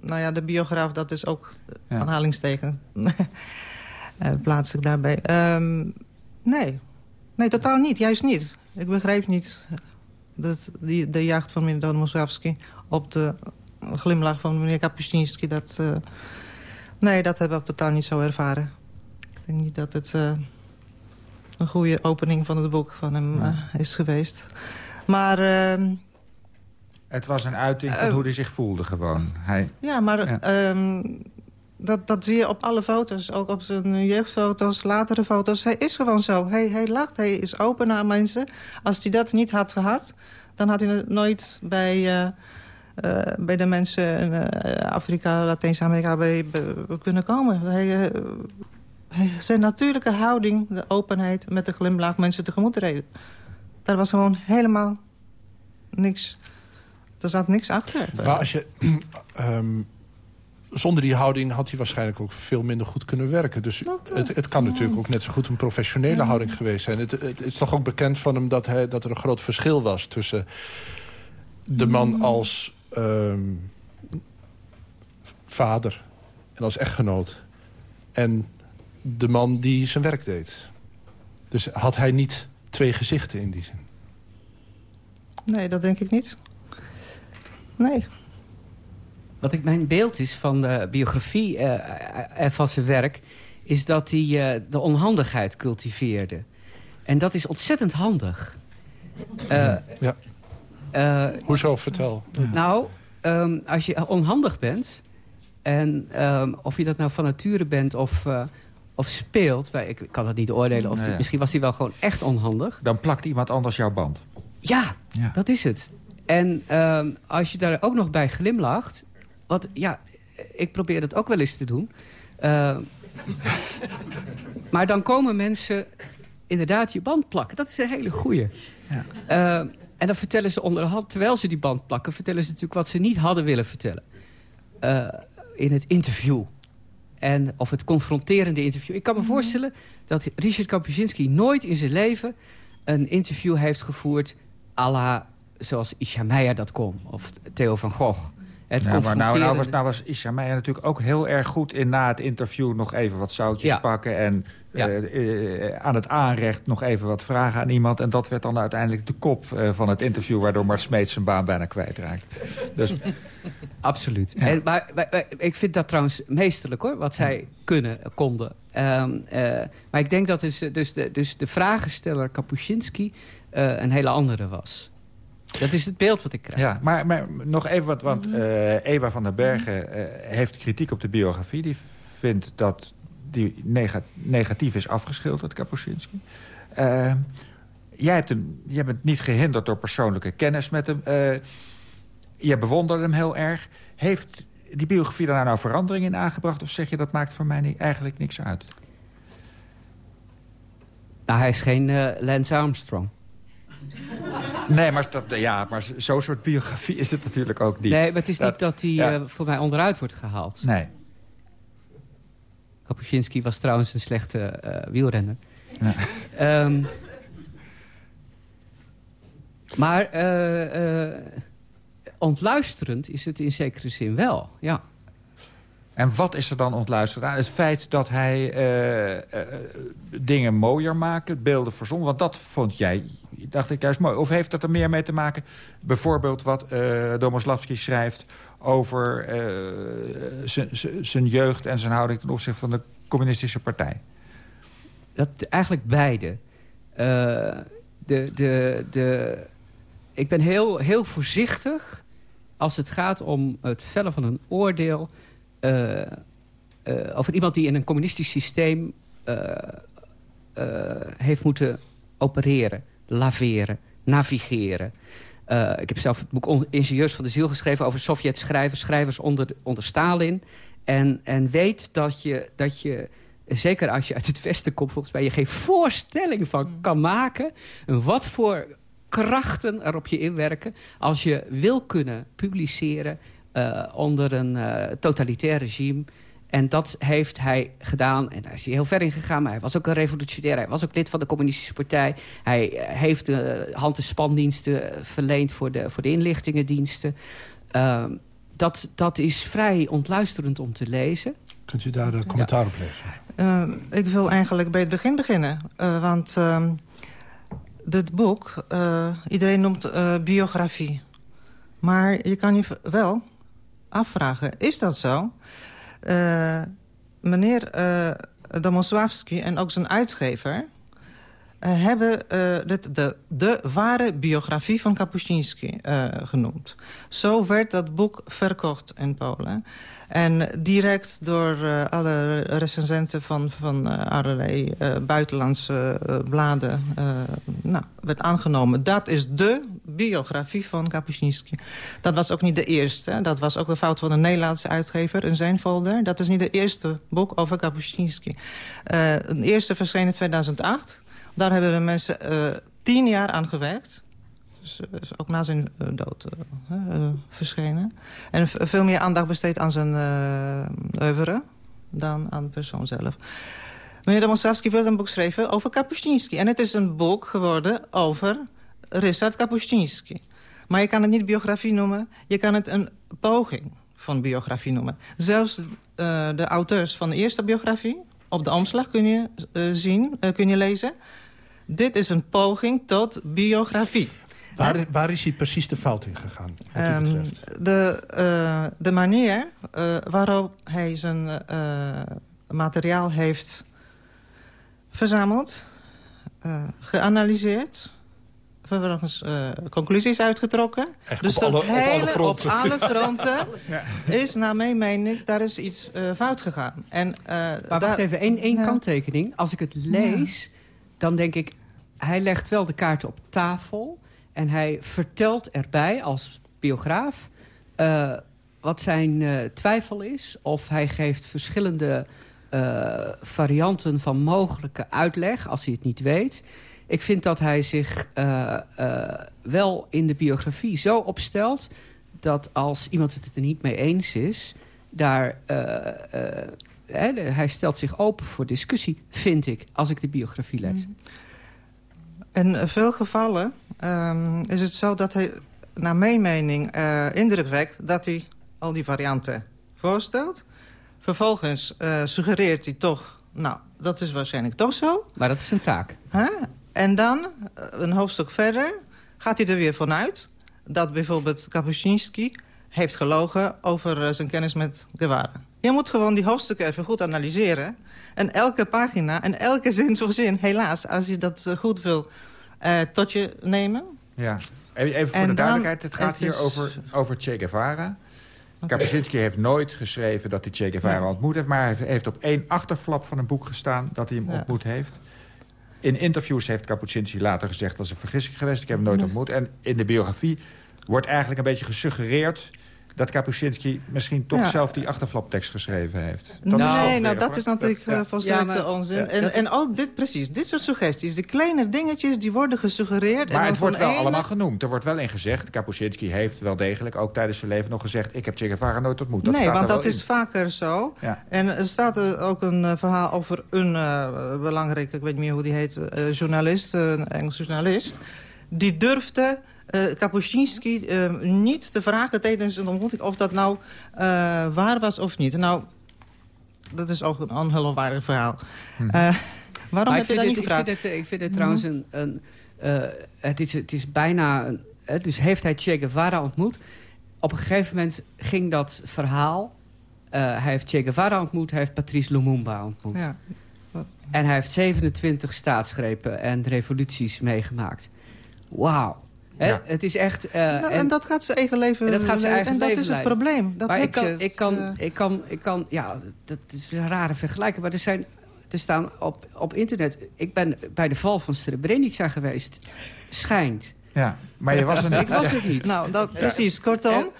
Speaker 6: nou ja, de biograaf, dat is ook
Speaker 3: Ja.
Speaker 6: aanhalingsteken. [laughs] plaats ik daarbij. Ehm, nee. nee, totaal niet, juist niet. Ik begrijp niet dat die, de jacht van meneer Domostowski op de glimlach van meneer Kapuscinski. Dat, nee, dat hebben we totaal niet zo ervaren. Ik denk niet dat het een goede opening van het boek van hem uh, is geweest. Maar... Uh,
Speaker 3: het was een uiting van hoe hij zich voelde gewoon. Hij,
Speaker 6: ja, maar ja. Um, dat, dat zie je op alle foto's. Ook op zijn jeugdfoto's, latere foto's. Hij is gewoon zo. Hij, hij lacht, hij is open naar mensen. Als hij dat niet had gehad, dan had hij nooit bij... Uh, uh, bij de mensen in uh, Afrika, Latijns-Amerika bij, bij, kunnen komen. Hij, uh, hij, zijn natuurlijke houding, de openheid met de glimlach mensen tegemoet reden. Daar was gewoon helemaal niks. Er zat niks achter.
Speaker 4: Maar als je... um, [clears throat] zonder die houding had hij waarschijnlijk ook veel minder goed kunnen werken. Dus het, het kan natuurlijk ook net zo goed een professionele ja. houding geweest zijn. Het, het, het, is toch ook bekend van hem dat, hij, dat er een groot verschil was... tussen de man als um, vader en als echtgenoot... en de man die zijn werk deed. Dus had hij niet twee gezichten in die zin?
Speaker 6: Nee, dat denk ik niet. Nee.
Speaker 5: Wat ik mijn beeld is van de biografie uh, en van zijn werk... is dat hij uh, de onhandigheid cultiveerde. En dat is ontzettend handig.
Speaker 4: Uh, ja. Hoezo? Vertel.
Speaker 5: Nou, um, als je onhandig bent... en um, of je dat nou van nature bent of, uh, of speelt... ik kan dat niet oordelen. Of
Speaker 3: Nee,
Speaker 5: die,
Speaker 3: ja.
Speaker 5: misschien was hij wel gewoon echt onhandig.
Speaker 3: Dan plakt iemand anders jouw band.
Speaker 5: Ja,
Speaker 3: Ja.
Speaker 5: dat is het. En um, als je daar ook nog bij glimlacht... Want ja, ik probeer dat ook wel eens te doen. Uh, [laughs] maar dan komen mensen inderdaad je band plakken. Dat is een hele goeie.
Speaker 3: Ja.
Speaker 5: Uh, en dan vertellen ze onderhand, terwijl ze die band plakken... vertellen ze natuurlijk wat ze niet hadden willen vertellen. Uh, in het interview. En, of het confronterende interview. Ik kan me voorstellen dat Richard Kapuscinski nooit in zijn leven... een interview heeft gevoerd à la zoals Isha Meijer dat kon. Of Theo van Gogh. Het
Speaker 3: Ja, maar nou, nou was, nou was Isha Meijer natuurlijk ook heel erg goed in na het interview... nog even wat zoutjes
Speaker 5: Ja.
Speaker 3: pakken en
Speaker 5: Ja.
Speaker 3: eh, eh, aan het aanrecht nog even wat vragen aan iemand. En dat werd dan uiteindelijk de kop eh, van het interview... waardoor Mart Smeet zijn baan bijna kwijtraakt. Dus [laughs]
Speaker 5: Absoluut.
Speaker 3: Ja.
Speaker 5: En, maar, maar, maar ik vind dat trouwens meesterlijk hoor, wat zij kunnen, konden. Ehm, eh, maar ik denk dat dus, dus, de, dus de vragensteller Kapuscinski een hele andere was. Dat is het beeld wat ik krijg.
Speaker 3: Ja, maar, maar nog even wat, want eh, Eva van den Bergen eh, heeft kritiek op de biografie. Die vindt dat die negatief is afgeschilderd, Kapuscinski. Uh, jij, hebt hem, jij bent niet gehinderd door persoonlijke kennis met hem. Uh, je bewonderde hem heel erg. Heeft die biografie daar nou verandering in aangebracht? Of zeg je dat maakt voor mij eigenlijk niks uit?
Speaker 5: Nou, hij is geen uh, Lance Armstrong.
Speaker 3: Nee, maar, dat, ja, maar zo'n soort biografie is het natuurlijk ook niet.
Speaker 5: Nee, maar het is niet dat hij ja. uh, voor mij onderuit wordt gehaald.
Speaker 3: Nee.
Speaker 5: Kapuscinski was trouwens een slechte uh, wielrenner. Um, maar ontluisterend is het in zekere zin wel, ja.
Speaker 3: En wat is er dan ontluisterd aan? Het feit dat hij uh, uh, dingen mooier maakt, beelden verzon. Want dat vond jij, dacht ik, juist mooi. Of heeft dat er meer mee te maken? Bijvoorbeeld wat uh, Domoslavski schrijft over zijn jeugd... en zijn houding ten opzichte van de communistische partij.
Speaker 5: Dat, eigenlijk beide. de, de, de, ik ben heel, heel voorzichtig als het gaat om het vellen van een oordeel... Uh, uh, over iemand die in een communistisch systeem uh, heeft moeten opereren, laveren, navigeren. ik heb zelf het boek Ingenieurs van de Ziel geschreven over Sovjet-schrijvers, schrijvers onder, onder Stalin. En, en weet dat je, dat je, zeker als je uit het Westen komt, volgens mij je geen voorstelling van kan maken. En wat voor krachten er op je inwerken als je wil kunnen publiceren uh, onder een uh, totalitair regime. En dat heeft hij gedaan. En daar is hij heel ver in gegaan. Maar hij was ook een revolutionair. Hij was ook lid van de communistische partij. Hij uh, heeft hand- en spandiensten verleend voor de, voor de inlichtingendiensten. Ehm, dat, dat is vrij ontluisterend om te lezen.
Speaker 4: Kunt u daar een commentaar op lezen?
Speaker 6: ik wil eigenlijk bij het begin beginnen. want ehm, dit boek, iedereen noemt biografie. Maar je kan je wel afvragen, is dat zo? Uh, meneer uh, Domosławski en ook zijn uitgever... Uh, hebben dit de, de ware biografie van Kapuscinski genoemd. Zo werd dat boek verkocht in Polen. En direct door alle recensenten van, van allerlei buitenlandse bladen nou, werd aangenomen. Dat is de biografie van Kapuscinski. Dat was ook niet de eerste. Dat was ook de fout van een Nederlandse uitgever in zijn folder. Dat is niet de eerste boek over Kapuscinski. het eerste verscheen in 2008. Daar hebben de mensen tien jaar aan gewerkt is ook na zijn eh, dood verschenen. En veel meer aandacht besteed aan zijn oeuvre dan aan de persoon zelf. Meneer Demostravski wilde een boek schrijven over Kapuscinski. En het is een boek geworden over Ryszard Kapuscinski. Maar je kan het niet biografie noemen. Je kan het een poging van biografie noemen. Zelfs de auteurs van de eerste biografie... op de omslag kun je uh, zien, uh, kun je lezen... Dit is een poging tot biografie.
Speaker 4: Waar, waar, is hij precies de fout in gegaan, wat um, betreft?
Speaker 6: De, uh, de manier waarop hij zijn materiaal heeft verzameld, geanalyseerd... vervolgens conclusies uitgetrokken.
Speaker 4: Echt, dus op, alle, hele, op alle
Speaker 6: fronten, op alle fronten ja. is naar mijn mening... daar is iets fout gegaan. En,
Speaker 5: maar wacht even, één, één ja. kanttekening. Als ik het lees, ja. dan denk ik... hij legt wel de kaarten op tafel... En hij vertelt erbij als biograaf uh, wat zijn uh, twijfel is. Of hij geeft verschillende uh, varianten van mogelijke uitleg als hij het niet weet. Ik vind dat hij zich wel in de biografie zo opstelt... dat als iemand het er niet mee eens is... daar hij stelt zich open voor discussie, vind ik, als ik de biografie lees. Mm.
Speaker 6: In veel gevallen um, is het zo dat hij, naar mijn mening, uh, indruk wekt... dat hij al die varianten voorstelt. Vervolgens uh, suggereert hij toch... nou, dat is waarschijnlijk toch zo.
Speaker 5: Maar dat is een taak.
Speaker 6: Huh? En dan, eh, een hoofdstuk verder, gaat hij er weer vanuit... dat bijvoorbeeld Kapuscinski heeft gelogen over zijn kennis met Guevara. Je moet gewoon die hoofdstukken even goed analyseren. En elke pagina en elke [laughs] zin voor zin, helaas, als je dat goed wil uh, tot je nemen.
Speaker 3: Ja, even voor en de duidelijkheid. Het gaat hier over, over Che Guevara. Kapuscinski heeft nooit geschreven dat hij Che Guevara ontmoet heeft... maar hij heeft op één achterflap van een boek gestaan dat hij hem ontmoet heeft. In interviews heeft Kapuscinski later gezegd... dat is een vergissing geweest, ik heb hem nooit ontmoet. En in de biografie wordt eigenlijk een beetje gesuggereerd dat Kapuscinski misschien toch zelf die achterflaptekst geschreven heeft.
Speaker 6: Dat nou, nee, nou, dat is natuurlijk uh, volstrekt ja, onzin. en, en al dit, precies, dit soort suggesties, de kleine dingetjes, die worden gesuggereerd.
Speaker 3: Maar
Speaker 6: en
Speaker 3: het wordt wel allemaal genoemd. Er wordt wel in gezegd, Kapuscinski heeft wel degelijk ook tijdens zijn leven nog gezegd... ik heb Che Guevara nooit ontmoet. Dat
Speaker 6: nee, want dat is vaker zo. En er staat er ook een uh, verhaal over een uh, belangrijke, ik weet niet meer hoe die heet, journalist, een Engels journalist... die durfde uh, Kapuscinski uh, niet te vragen tijdens een ontmoeting... of dat nou uh, waar was of niet. Nou, dat is ook een ongeloofwaardig verhaal. Hm. waarom heb je dat niet gevraagd?
Speaker 5: Ik vind het, ik vind het trouwens een... een het, is, het is bijna... Een, dus heeft hij Che Guevara ontmoet? Op een gegeven moment ging dat verhaal... hij heeft Che Guevara ontmoet, hij heeft Patrice Lumumba ontmoet. Ja. En hij heeft 27 staatsgrepen en revoluties meegemaakt. Wauw. Ja. Het is echt... Uh,
Speaker 6: nou, en, en, dat gaat ze eigen leven En dat gaat ze eigen en dat is het probleem. Dat
Speaker 5: maar
Speaker 6: heb
Speaker 5: ik kan,
Speaker 6: je.
Speaker 5: Ik kan, uh... ik, kan, ik kan... Ja, dat is een rare vergelijking. Maar er zijn... Er staan op, op internet... Ik ben bij de val van Srebrenica geweest. Schijnt.
Speaker 3: Ja, maar je was er [laughs] niet.
Speaker 5: ik was er niet.
Speaker 6: Nou, dat, precies. Kortom...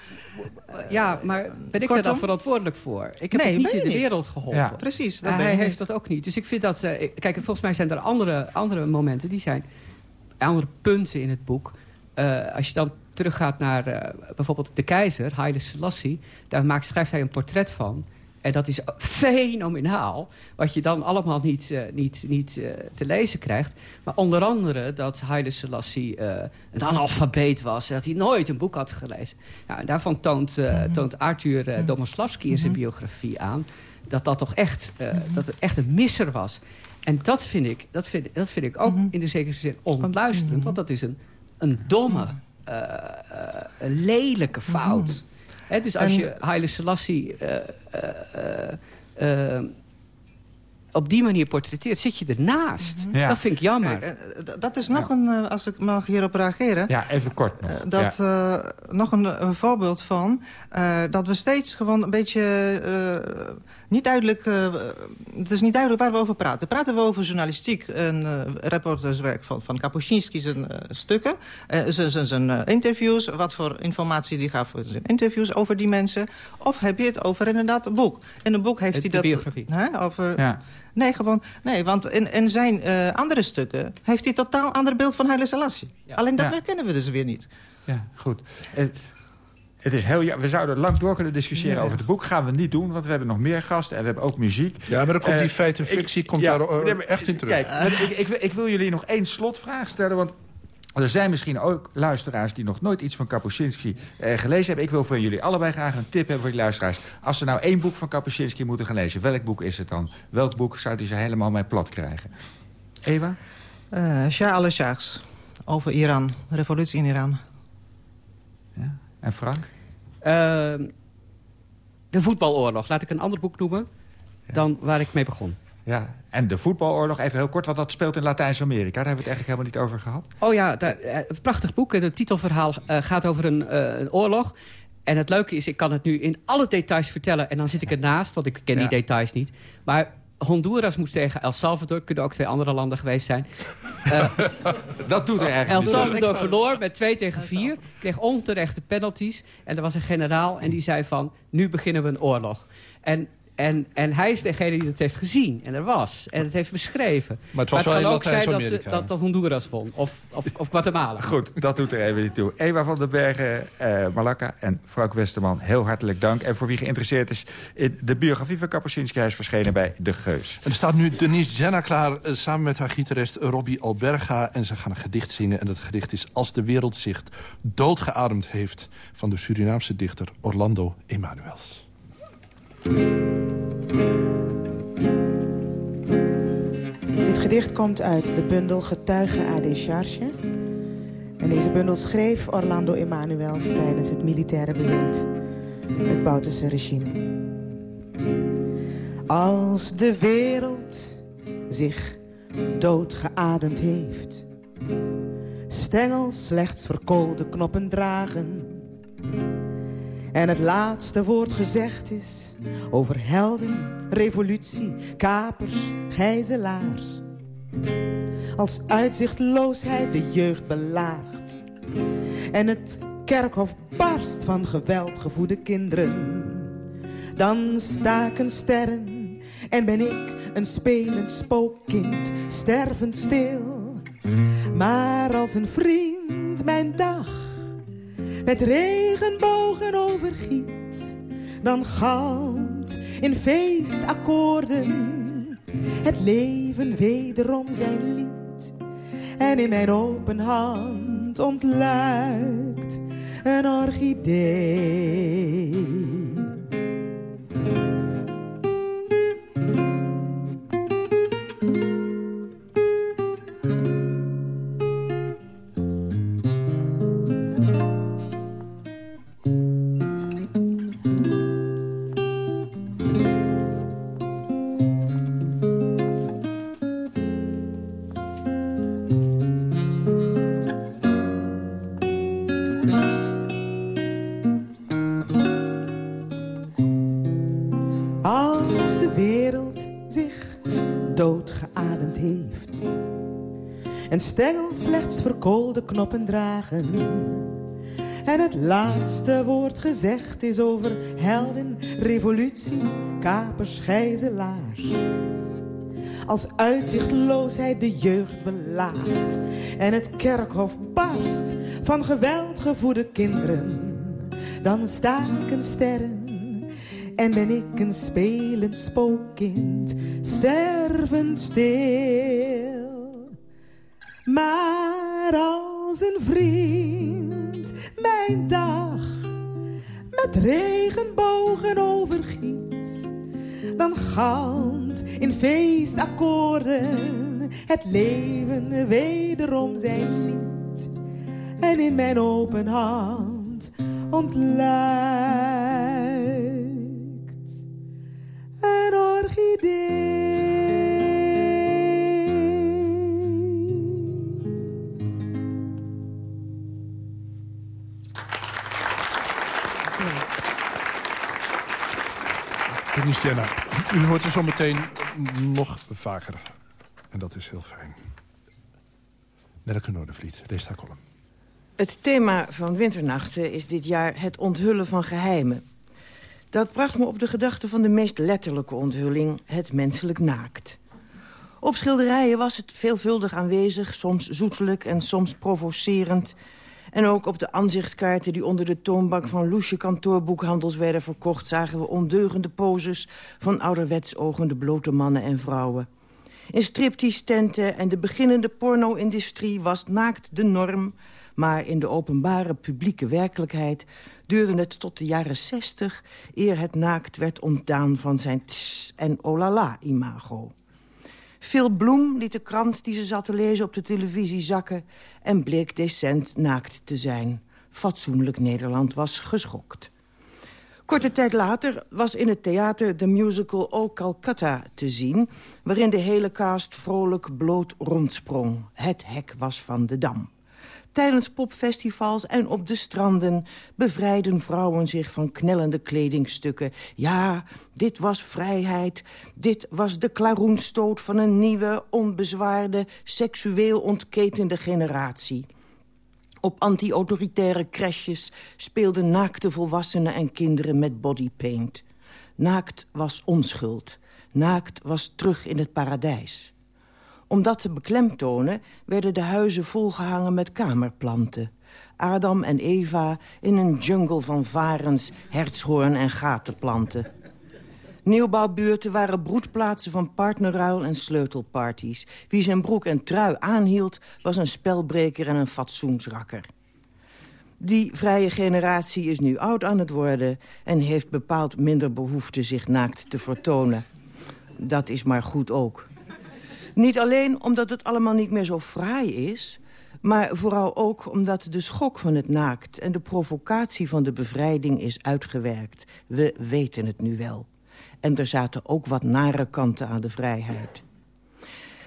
Speaker 5: Ja, maar ben ik daar dan verantwoordelijk voor? Ik heb nee, niet in de wereld geholpen. Ja.
Speaker 6: Precies.
Speaker 5: Dat hij heeft dat ook niet. Dus ik vind dat... Uh, kijk, volgens mij zijn er andere, andere momenten die zijn... Andere punten in het boek uh, als je dan teruggaat naar uh, bijvoorbeeld de keizer, Haile Selassie... daar maakt, schrijft hij een portret van. En dat is fenomenaal. Wat je dan allemaal niet, uh, niet, niet te lezen krijgt. Maar onder andere dat Haile Selassie een analfabeet was. Dat hij nooit een boek had gelezen. Nou, en daarvan toont, mhm. toont Arthur uh, Domoslavski in zijn mhm. biografie aan... dat dat toch echt, dat het echt een misser was. En dat vind ik, dat vind, dat vind ik ook mhm. in de zekere zin ontluisterend. Want dat is een een domme, uh, uh, lelijke fout. He, dus als je Haile Selassie uh, op die manier portretteert, zit je ernaast. Ja. Dat vind ik jammer.
Speaker 6: dat is nog een, als ik mag hierop reageren...
Speaker 3: Ja, even kort nog.
Speaker 6: Dat, ja. nog een, een, voorbeeld van... dat we steeds gewoon een beetje niet duidelijk, uh, het is niet duidelijk waar we over praten. Praten we over journalistiek en uh, reporterswerk van, van Kapuscinski zijn uh, stukken, zijn, zijn interviews, wat voor informatie die gaf voor zijn interviews over die mensen. Of heb je het over inderdaad een boek? In een boek heeft hij dat...
Speaker 5: biografie.
Speaker 6: Hè, over, ja. Nee, gewoon, nee, want in, in zijn andere stukken heeft hij totaal ander beeld van Haile Selassie. Ja. Alleen dat ja. kennen we dus weer niet.
Speaker 3: Ja, goed. Het is heel, we zouden lang door kunnen discussiëren over het boek. Gaan we niet doen, want we hebben nog meer gasten. En we hebben ook muziek.
Speaker 4: Ja, maar dan komt die uh, feit en fictie komt daar uh, echt in terug.
Speaker 3: Kijk, ik, ik, ik, wil jullie nog één slotvraag stellen. Want er zijn misschien ook luisteraars die nog nooit iets van Kapuscinski eh, gelezen hebben. Ik wil van jullie allebei graag een tip hebben voor die luisteraars. Als ze nou één boek van Kapuscinski moeten gaan lezen, welk boek is het dan? Welk boek zou die ze helemaal mee plat krijgen? Eva?
Speaker 6: Uh, Shah al-Shahs. Over Iran. Revolutie in Iran.
Speaker 3: En Frank?
Speaker 5: Uh, de voetbaloorlog. Laat ik een ander boek noemen dan waar ik mee begon.
Speaker 3: Ja, en de voetbaloorlog, even heel kort, want dat speelt in Latijns-Amerika. Daar hebben we het eigenlijk helemaal niet over gehad.
Speaker 5: Oh ja, daar, een eh, prachtig boek. Het titelverhaal uh, gaat over een, uh, een, oorlog. En het leuke is, ik kan het nu in alle details vertellen... en dan zit ik ernaast, want ik ken die details niet. Maar Honduras moest tegen El Salvador. Kunnen ook twee andere landen geweest zijn.
Speaker 3: Uh, [laughs] dat doet er eigenlijk
Speaker 5: El Salvador [laughs] verloor met 2 tegen 4. Kreeg onterechte penalties. En er was een generaal en die zei van... nu beginnen we een oorlog. En en, en hij is degene die het heeft gezien. En er was. En het heeft beschreven.
Speaker 4: Maar het, was wel kan ook zijn
Speaker 5: dat, dat, dat Honduras won. Of, of, of, Guatemala. [laughs]
Speaker 3: Goed, dat doet er even niet toe. Eva van den Bergen, uh, Malakka en Frank Westerman, heel hartelijk dank. En voor wie geïnteresseerd is, in de biografie van Kapuscinski... is verschenen bij De Geus.
Speaker 4: En er staat nu Denise Jenna klaar, uh, samen met haar gitarist Robbie Alberga. En ze gaan een gedicht zingen. En dat gedicht is Als de wereld zich doodgeademd heeft... van de Surinaamse dichter Orlando Emanuels.
Speaker 7: Dit gedicht komt uit de bundel Getuigen à décharge. En deze bundel schreef Orlando Emanuels tijdens het militaire bewind. Het Bouterse regime. Als de wereld zich doodgeademd heeft. Stengels slechts verkoolde knoppen dragen En het laatste woord gezegd is over helden, revolutie, kapers, gijzelaars. Als uitzichtloosheid de jeugd belaagt. En het kerkhof barst van geweldgevoede kinderen. Dan staken sterren en ben ik een spelend spookkind, stervend stil. Maar als een vriend mijn dag met regenbogen overgiet, dan galmt in feestakkoorden het leven wederom zijn lied. En in mijn open hand ontluikt een orchidee. Stengel slechts verkoolde knoppen dragen. En het laatste woord gezegd is over helden, revolutie, kapers, gijzelaars. Als uitzichtloosheid de jeugd belaagt en het kerkhof barst van geweldgevoede kinderen, dan staken sterren en ben ik een spelend spookkind, stervend stil. Maar als een vriend mijn dag met regenbogen overgiet, dan galmt in feestakkoorden het leven wederom zijn lied. En in mijn open hand ontluikt een orchidee.
Speaker 4: Jenna, u hoort er zo meteen nog vaker. En dat is heel fijn. Nelke Noordervliet, leest haar column.
Speaker 8: Het thema van Winternachten is dit jaar het onthullen van geheimen. Dat bracht me op de gedachte van de meest letterlijke onthulling... het menselijk naakt. Op schilderijen was het veelvuldig aanwezig, soms zoetelijk en soms provocerend... En ook op de aanzichtkaarten die onder de toonbank van loesje kantoorboekhandels werden verkocht... zagen we ondeugende poses van ouderwets ogende blote mannen en vrouwen. In striptease-tenten en de beginnende porno-industrie was naakt de norm... maar in de openbare publieke werkelijkheid duurde het tot de jaren zestig... eer het naakt werd ontdaan van zijn tss en olala-imago. Phil Bloem liet de krant die ze zat te lezen op de televisie zakken... en bleek decent naakt te zijn. Fatsoenlijk Nederland was geschokt. Korte tijd later was in het theater de musical O Calcutta te zien... waarin de hele cast vrolijk bloot rondsprong. Het hek was van de Dam. Tijdens popfestivals en op de stranden bevrijden vrouwen zich van knellende kledingstukken. Ja, dit was vrijheid. Dit was de klaroenstoot van een nieuwe, onbezwaarde, seksueel ontketende generatie. Op anti-autoritaire crashes speelden naakte volwassenen en kinderen met bodypaint. Naakt was onschuld. Naakt was terug in het paradijs. Om dat te beklemtonen werden de huizen volgehangen met kamerplanten. Adam en Eva in een jungle van varens, hertshoorn en gatenplanten. Nieuwbouwbuurten waren broedplaatsen van partnerruil en sleutelparties. Wie zijn broek en trui aanhield, was een spelbreker en een fatsoensrakker. Die vrije generatie is nu oud aan het worden... en heeft bepaald minder behoefte zich naakt te vertonen. Dat is maar goed ook. Niet alleen omdat het allemaal niet meer zo fraai is... maar vooral ook omdat de schok van het naakt... en de provocatie van de bevrijding is uitgewerkt. We weten het nu wel. En er zaten ook wat nare kanten aan de vrijheid.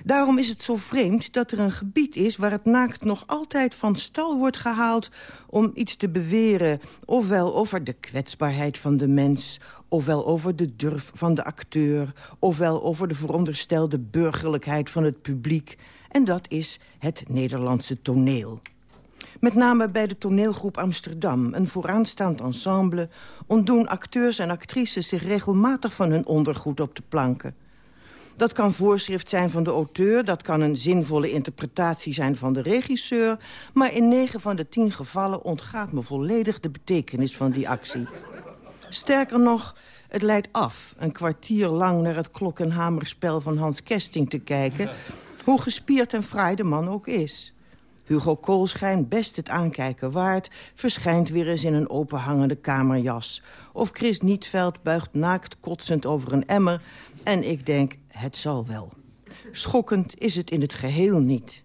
Speaker 8: Daarom is het zo vreemd dat er een gebied is... waar het naakt nog altijd van stal wordt gehaald om iets te beweren... ofwel over de kwetsbaarheid van de mens... ofwel over de durf van de acteur... ofwel over de veronderstelde burgerlijkheid van het publiek. En dat is het Nederlandse toneel. Met name bij de toneelgroep Amsterdam, een vooraanstaand ensemble... ontdoen acteurs en actrices zich regelmatig van hun ondergoed op de planken. Dat kan voorschrift zijn van de auteur, dat kan een zinvolle interpretatie zijn van de regisseur... maar in negen van de tien gevallen ontgaat me volledig de betekenis van die actie. Sterker nog, het leidt af een kwartier lang naar het klok- en hamerspel van Hans Kesting te kijken... [laughs] hoe gespierd en fraai de man ook is. Hugo Koolschijn, best het aankijken waard... verschijnt weer eens in een openhangende kamerjas. Of Chris Nietveld buigt naakt kotsend over een emmer... en ik denk, het zal wel. Schokkend is het in het geheel niet.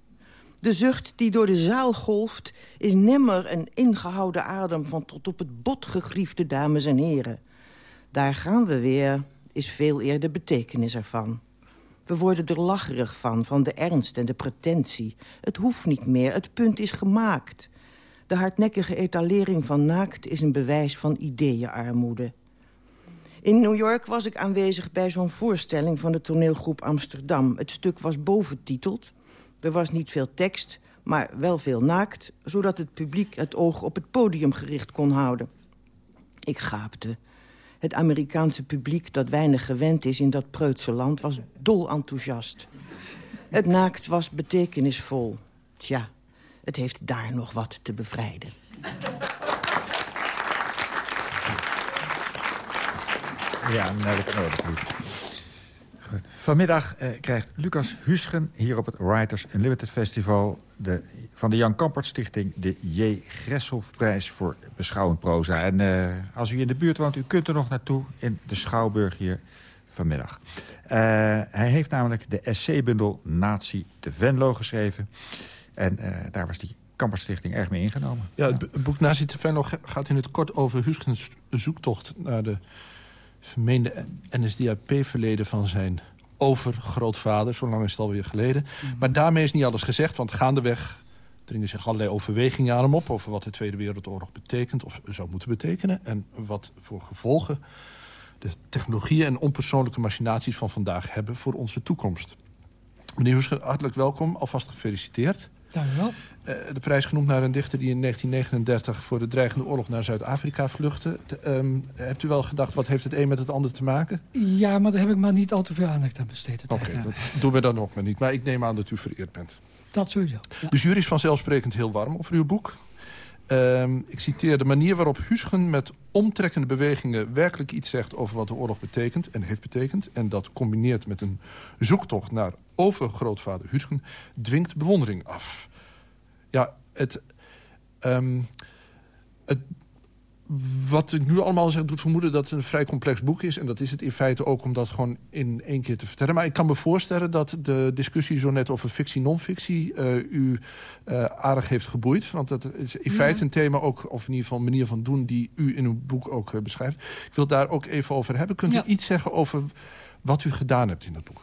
Speaker 8: De zucht die door de zaal golft... is nimmer een ingehouden adem van tot op het bot gegriefde dames en heren. Daar gaan we weer, is veel eer de betekenis ervan. We worden er lacherig van, van de ernst en de pretentie. Het hoeft niet meer, het punt is gemaakt. De hardnekkige etalering van naakt is een bewijs van ideeënarmoede. In New York was ik aanwezig bij zo'n voorstelling van de toneelgroep Amsterdam. Het stuk was boventiteld. Er was niet veel tekst, maar wel veel naakt... zodat het publiek het oog op het podium gericht kon houden. Ik gaapte. Het Amerikaanse publiek, dat weinig gewend is in dat preutse land... was dol enthousiast. Het naakt was betekenisvol. Tja, het heeft daar nog wat te bevrijden.
Speaker 3: Ja, ik nodig. Goed. Vanmiddag eh, krijgt Lucas Huschen hier op het Writers Unlimited Festival... De, van de Jan Kampert Stichting de J. Gresselprijs voor beschouwend proza. En eh, als u in de buurt woont, u kunt er nog naartoe in de Schouwburg hier vanmiddag. Uh, hij heeft namelijk de SC-bundel Nazi te Venlo geschreven. En uh, daar was die Kamperstichting erg mee ingenomen.
Speaker 4: Ja, het, boek Nazi te Venlo gaat in het kort over Huschens zoektocht... naar de vermeende NSDAP-verleden van zijn overgrootvader. Zo lang is het alweer geleden. Mm. Maar daarmee is niet alles gezegd, want gaandeweg dringen zich allerlei overwegingen aan hem op... over wat de Tweede Wereldoorlog betekent of zou moeten betekenen... en wat voor gevolgen de technologieën en onpersoonlijke machinaties van vandaag hebben voor onze toekomst. Meneer Hoeschen, hartelijk welkom. Alvast gefeliciteerd.
Speaker 9: Dank u wel.
Speaker 4: Uh, de prijs genoemd naar een dichter die in 1939 voor de dreigende oorlog naar Zuid-Afrika vluchtte. Um, hebt u wel gedacht, wat heeft het een met het ander te maken?
Speaker 9: Ja, maar daar heb ik maar niet al te veel aandacht aan besteed.
Speaker 4: Oké, okay, dat doen we dan ook maar niet. Maar ik neem aan dat u vereerd bent.
Speaker 9: Dat sowieso.
Speaker 4: Ja. De jury is vanzelfsprekend heel warm over uw boek. Um, ik citeer de manier waarop Huschen met omtrekkende bewegingen... werkelijk iets zegt over wat de oorlog betekent en heeft betekend... en dat combineert met een zoektocht naar overgrootvader Huschen... dwingt bewondering af. Ja, het... Um, het wat ik nu allemaal zeg, doet vermoeden dat het een vrij complex boek is. En dat is het in feite ook om dat gewoon in één keer te vertellen. Maar ik kan me voorstellen dat de discussie zo net over fictie-non-fictie... Uh, u uh, aardig heeft geboeid. Want dat is in feite een thema ook, of in ieder geval een manier van doen... die u in uw boek ook uh, beschrijft. Ik wil daar ook even over hebben. Kunt ja. u iets zeggen over wat u gedaan hebt in dat boek?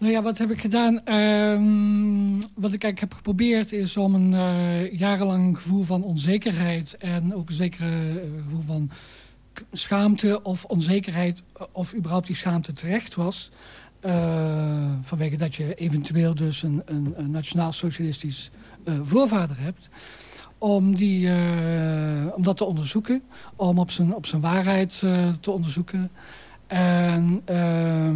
Speaker 9: Nou ja, wat heb ik gedaan? Um, wat ik eigenlijk heb geprobeerd is om een uh, jarenlang gevoel van onzekerheid... en ook een zekere gevoel van schaamte of onzekerheid... of überhaupt die schaamte terecht was... Vanwege dat je eventueel dus een, een, nationaal-socialistisch voorvader hebt... Om, die, om dat te onderzoeken, om op zijn, op zijn waarheid te onderzoeken... En... Uh,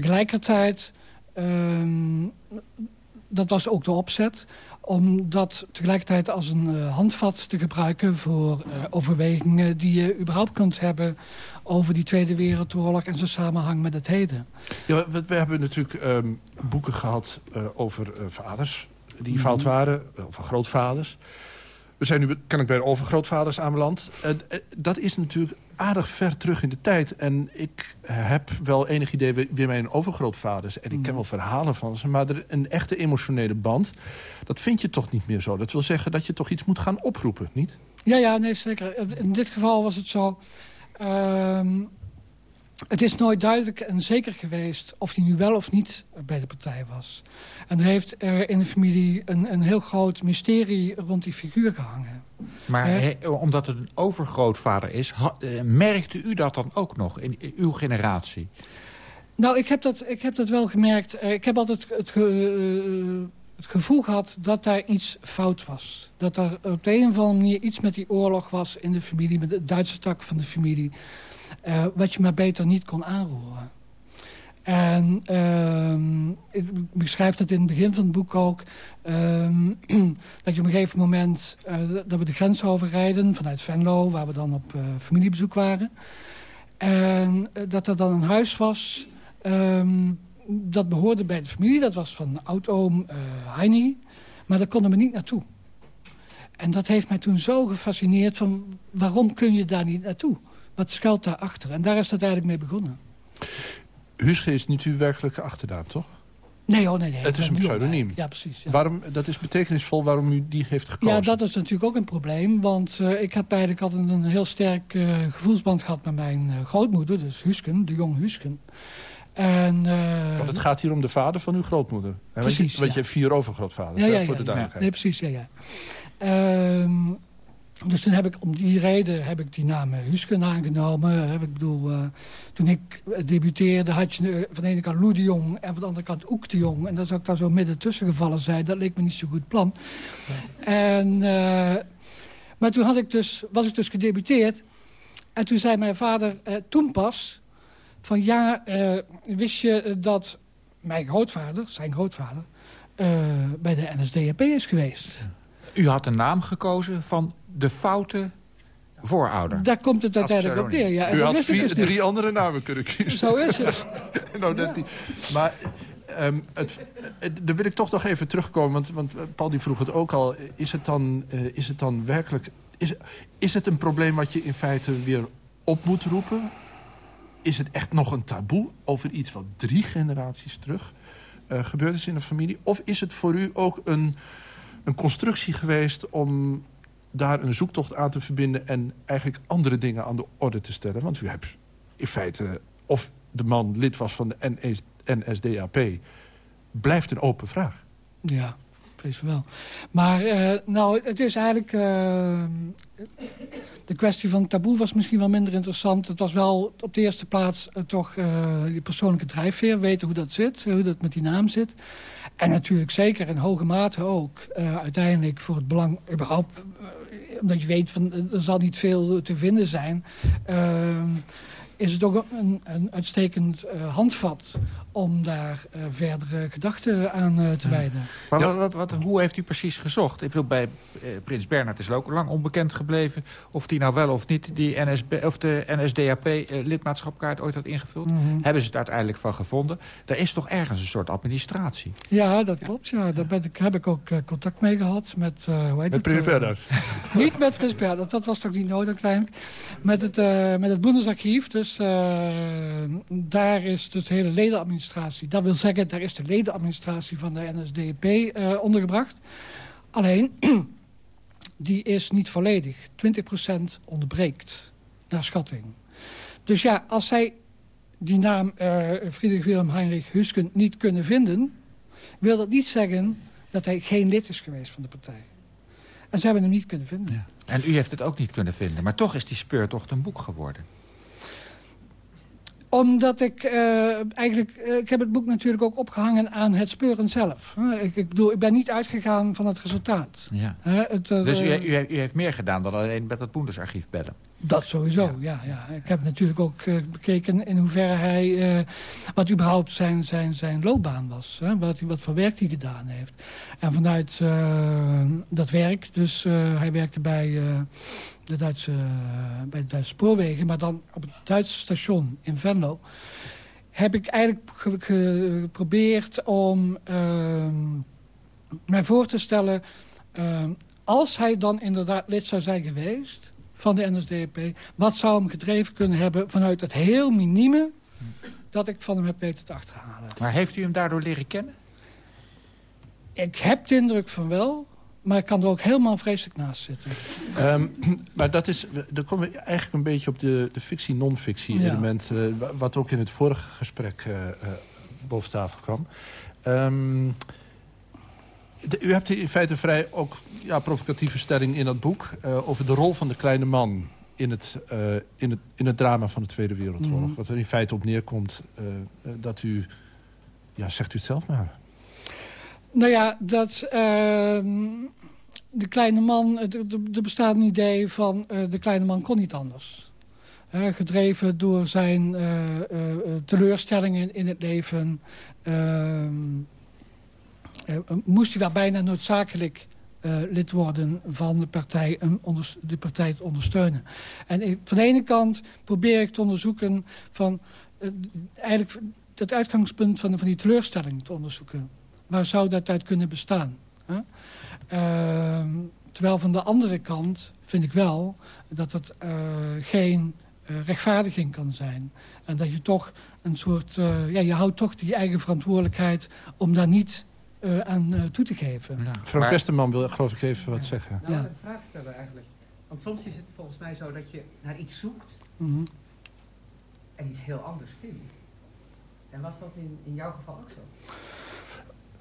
Speaker 9: tegelijkertijd, um, dat was ook de opzet... om dat tegelijkertijd als een uh, handvat te gebruiken... voor uh, overwegingen die je überhaupt kunt hebben... over die Tweede Wereldoorlog en zijn samenhang met het heden.
Speaker 4: Ja, we, we hebben natuurlijk um, boeken gehad uh, over vaders die mm -hmm. fout waren, over grootvaders... We zijn nu kan ik bij de overgrootvaders aanbeland. Dat is natuurlijk aardig ver terug in de tijd. En ik heb wel enig idee wie mijn overgrootvaders... en ik ken wel verhalen van ze... maar er, een echte emotionele band, dat vind je toch niet meer zo. Dat wil zeggen dat je toch iets moet gaan oproepen, niet?
Speaker 9: Ja, ja, nee, zeker. In dit geval was het zo... Um, het is nooit duidelijk en zeker geweest of hij nu wel of niet bij de partij was. En er heeft er in de familie een, een heel groot mysterie rond die figuur gehangen.
Speaker 3: Maar
Speaker 9: Eh,
Speaker 3: he- omdat het een overgrootvader is... ha- eh, merkte u dat dan ook nog in, in uw generatie?
Speaker 9: Nou, ik heb dat, ik heb dat wel gemerkt. Eh, Ik heb altijd het, ge- het gevoel gehad dat daar iets fout was. Dat er op de een of andere manier iets met die oorlog was in de familie... met de Duitse tak van de familie... eh, wat je maar beter niet kon aanroeren. En ehm, ik beschrijf dat in het begin van het boek ook... ehm, [clears throat] dat je op een gegeven moment... eh, dat we de grens overrijden vanuit Venlo... waar we dan op eh, familiebezoek waren... En dat er dan een huis was... ehm, dat behoorde bij de familie. Dat was van oudoom eh Heini. Maar daar konden we niet naartoe. En dat heeft mij toen zo gefascineerd... van waarom kun je daar niet naartoe? Wat schuilt daarachter? En daar is dat eigenlijk mee begonnen.
Speaker 4: Huske is niet uw werkelijke achternaam, toch?
Speaker 9: Nee, oh nee, nee.
Speaker 4: Het is een pseudoniem.
Speaker 9: Ja, precies. Ja.
Speaker 4: Waarom, dat is betekenisvol waarom u die heeft gekozen.
Speaker 9: Ja, dat is natuurlijk ook een probleem. Want eh, ik heb eigenlijk altijd een heel sterk eh, gevoelsband gehad met mijn grootmoeder. Dus Husken, de jong Husken. En, eh,
Speaker 4: Want het gaat hier om de vader van uw grootmoeder. Hè, want je-
Speaker 9: Precies,
Speaker 4: Want
Speaker 9: ja.
Speaker 4: je hebt vier overgrootvaders,
Speaker 9: Ja, ja,
Speaker 4: voor de
Speaker 9: ja.
Speaker 4: duidelijkheid.
Speaker 9: Nee, precies, ja, ja. Ehm, dus toen heb ik om die reden heb ik die naam eh, Husken aangenomen. Heb ik bedoel, eh, toen ik debuteerde had je van de ene kant Lou de Jong en van de andere kant Oek de Jong. En dat zou ik daar zo midden tussen gevallen zijn, dat leek me niet zo goed plan. En, maar toen had ik dus, was ik dus gedebuteerd. En toen zei mijn vader toen pas van ja, eh, wist je eh, dat mijn grootvader, zijn grootvader, eh, bij de NSDAP is geweest.
Speaker 3: U had een naam gekozen van de foute voorouder.
Speaker 9: Daar komt het uiteindelijk op neer. Ja, en
Speaker 4: u had vier,
Speaker 9: dus niet.
Speaker 4: drie andere namen kunnen kiezen.
Speaker 9: Zo is het. [laughs]
Speaker 4: nou, net die. Maar ehm, het, daar wil ik toch nog even terugkomen. Want, want Paul die vroeg het ook al. Is het dan, eh, is het dan werkelijk... Is, is het een probleem wat je in feite weer op moet roepen? Is het echt nog een taboe over iets wat drie generaties terug eh, gebeurd is in een familie? Of is het voor u ook een, een constructie geweest om daar een zoektocht aan te verbinden... en eigenlijk andere dingen aan de orde te stellen? Want u hebt in feite, of de man lid was van de NS NSDAP... blijft een open vraag.
Speaker 9: Ja, wel. Maar eh, nou, het is eigenlijk... eh, de kwestie van taboe was misschien wel minder interessant. Het was wel op de eerste plaats eh, toch die persoonlijke drijfveer. Weten hoe dat zit, hoe dat met die naam zit. En natuurlijk zeker in hoge mate ook uiteindelijk voor het belang überhaupt... omdat je weet, van, er zal niet veel te vinden zijn... is het ook een, een uitstekend handvat om daar eh, verdere gedachten aan eh, te wijden.
Speaker 3: Maar wat, wat, wat- hoe heeft u precies gezocht? Ik bedoel, bij eh, Prins Bernhard is het ook lang onbekend gebleven... of die nou wel of niet die NSB, of de NSDAP-lidmaatschapkaart ooit had ingevuld.
Speaker 9: Mhm.
Speaker 3: Hebben ze het uiteindelijk van gevonden. Er is toch ergens een soort administratie.
Speaker 9: Ja, dat klopt. Ja. Daar ben ik, heb ik ook contact mee gehad met... hoe heet
Speaker 4: Met
Speaker 9: het,
Speaker 4: Prins Bernhard. [laughs]
Speaker 9: Niet met Prins Bernhard, dat was toch niet nodig uiteindelijk. Met het, eh met het Bundesarchief. Dus eh, daar is dus de hele ledenadministratie. Dat wil zeggen, daar is de ledenadministratie van de NSDAP eh, ondergebracht. Alleen, [clears throat] die is niet volledig. 20% ontbreekt, naar schatting. Dus ja, als zij die naam eh Friedrich Wilhelm Heinrich Husken niet kunnen vinden... wil dat niet zeggen dat hij geen lid is geweest van de partij. En ze hebben hem niet kunnen vinden.
Speaker 3: En u heeft het ook niet kunnen vinden. Maar toch is die speurtocht een boek geworden.
Speaker 9: Omdat ik eh, eigenlijk... eh, ik heb het boek natuurlijk ook opgehangen aan het speuren zelf. Ik, ik bedoel, ik ben niet uitgegaan van het resultaat.
Speaker 3: Ja.
Speaker 9: Het, eh,
Speaker 3: Dus u, u, u heeft meer gedaan dan alleen met het Bundesarchief bellen.
Speaker 9: Dat sowieso, ja. ja, Ik heb natuurlijk ook eh, bekeken in hoeverre hij... eh, wat überhaupt zijn, zijn, zijn loopbaan was. Hè? Wat, wat voor werk hij gedaan heeft. En vanuit eh, dat werk, dus hij werkte bij, de Duitse, bij de Duitse spoorwegen... maar dan op het Duitse station in Venlo... heb ik eigenlijk ge- ge- geprobeerd om ehm, mij voor te stellen... ehm, als hij dan inderdaad lid zou zijn geweest van de NSDAP... wat zou hem gedreven kunnen hebben vanuit het heel minieme... dat ik van hem heb weten te achterhalen.
Speaker 3: Maar heeft u hem daardoor leren kennen?
Speaker 9: Ik heb de indruk van wel. Maar ik kan er ook helemaal vreselijk naast zitten.
Speaker 4: Um, [clears throat] maar dat is, dan komen we eigenlijk een beetje op de, de fictie-non-fictie element... Uh, wat ook in het vorige gesprek uh, uh, boven tafel kwam. Um, de, u hebt in feite vrij ook ja, provocatieve stelling in dat boek... over de rol van de kleine man in het, in het, in het drama van de Tweede Wereldoorlog. Mm. Wat er in feite op neerkomt dat u... Ja, zegt u het zelf maar.
Speaker 9: Nou ja, dat uh, de kleine man... Er bestaat een idee van uh, de kleine man kon niet anders. Uh, gedreven door zijn uh, teleurstellingen in het leven... Ehm, moest hij wel bijna noodzakelijk lid worden van de partij, en de partij te ondersteunen. En ik, van de ene kant probeer ik te onderzoeken van... eigenlijk het uitgangspunt van, van die teleurstelling te onderzoeken waar zou dat uit kunnen bestaan? Uh, terwijl van de andere kant vind ik wel dat het geen rechtvaardiging kan zijn. En dat je toch een soort... Ja, je houdt toch die eigen verantwoordelijkheid om daar niet aan toe te geven. Ja.
Speaker 4: Frank maar... Westerman wil geloof ik even wat zeggen.
Speaker 5: Nou, ja. een vraag stellen eigenlijk. Want soms is het volgens mij zo dat je naar iets zoekt... Mm -hmm. en iets heel anders vindt. En was dat in, in jouw geval ook zo?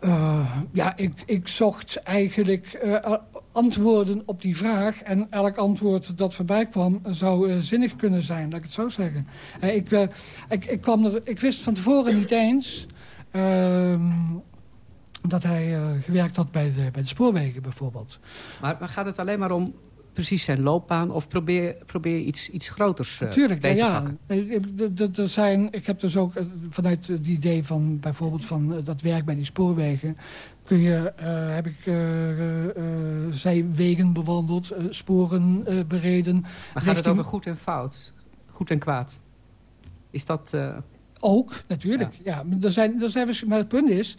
Speaker 9: Uh, ja, ik, ik zocht eigenlijk uh, antwoorden op die vraag. En elk antwoord dat voorbij kwam zou uh, zinnig kunnen zijn, laat ik het zo zeggen. ik, ik, ik, kwam er, ik wist van tevoren niet eens ehm, dat hij gewerkt had bij de, bij de spoorwegen bijvoorbeeld.
Speaker 5: Maar, maar gaat het alleen maar om precies zijn loopbaan? Of probeer, probeer iets, iets groters uh,
Speaker 9: Tuurlijk,
Speaker 5: bij
Speaker 9: ja? Er zijn, ik heb dus ook eh, vanuit het idee van bijvoorbeeld van eh, dat werk bij die spoorwegen... Kun je, uh, heb ik uh, uh, zijwegen bewandeld, sporen bereden. Maar
Speaker 5: gaat richting... het over goed en fout? Goed en kwaad? Is dat...
Speaker 9: Ook, natuurlijk. Ja. ja. er zijn, er zijn, maar het punt is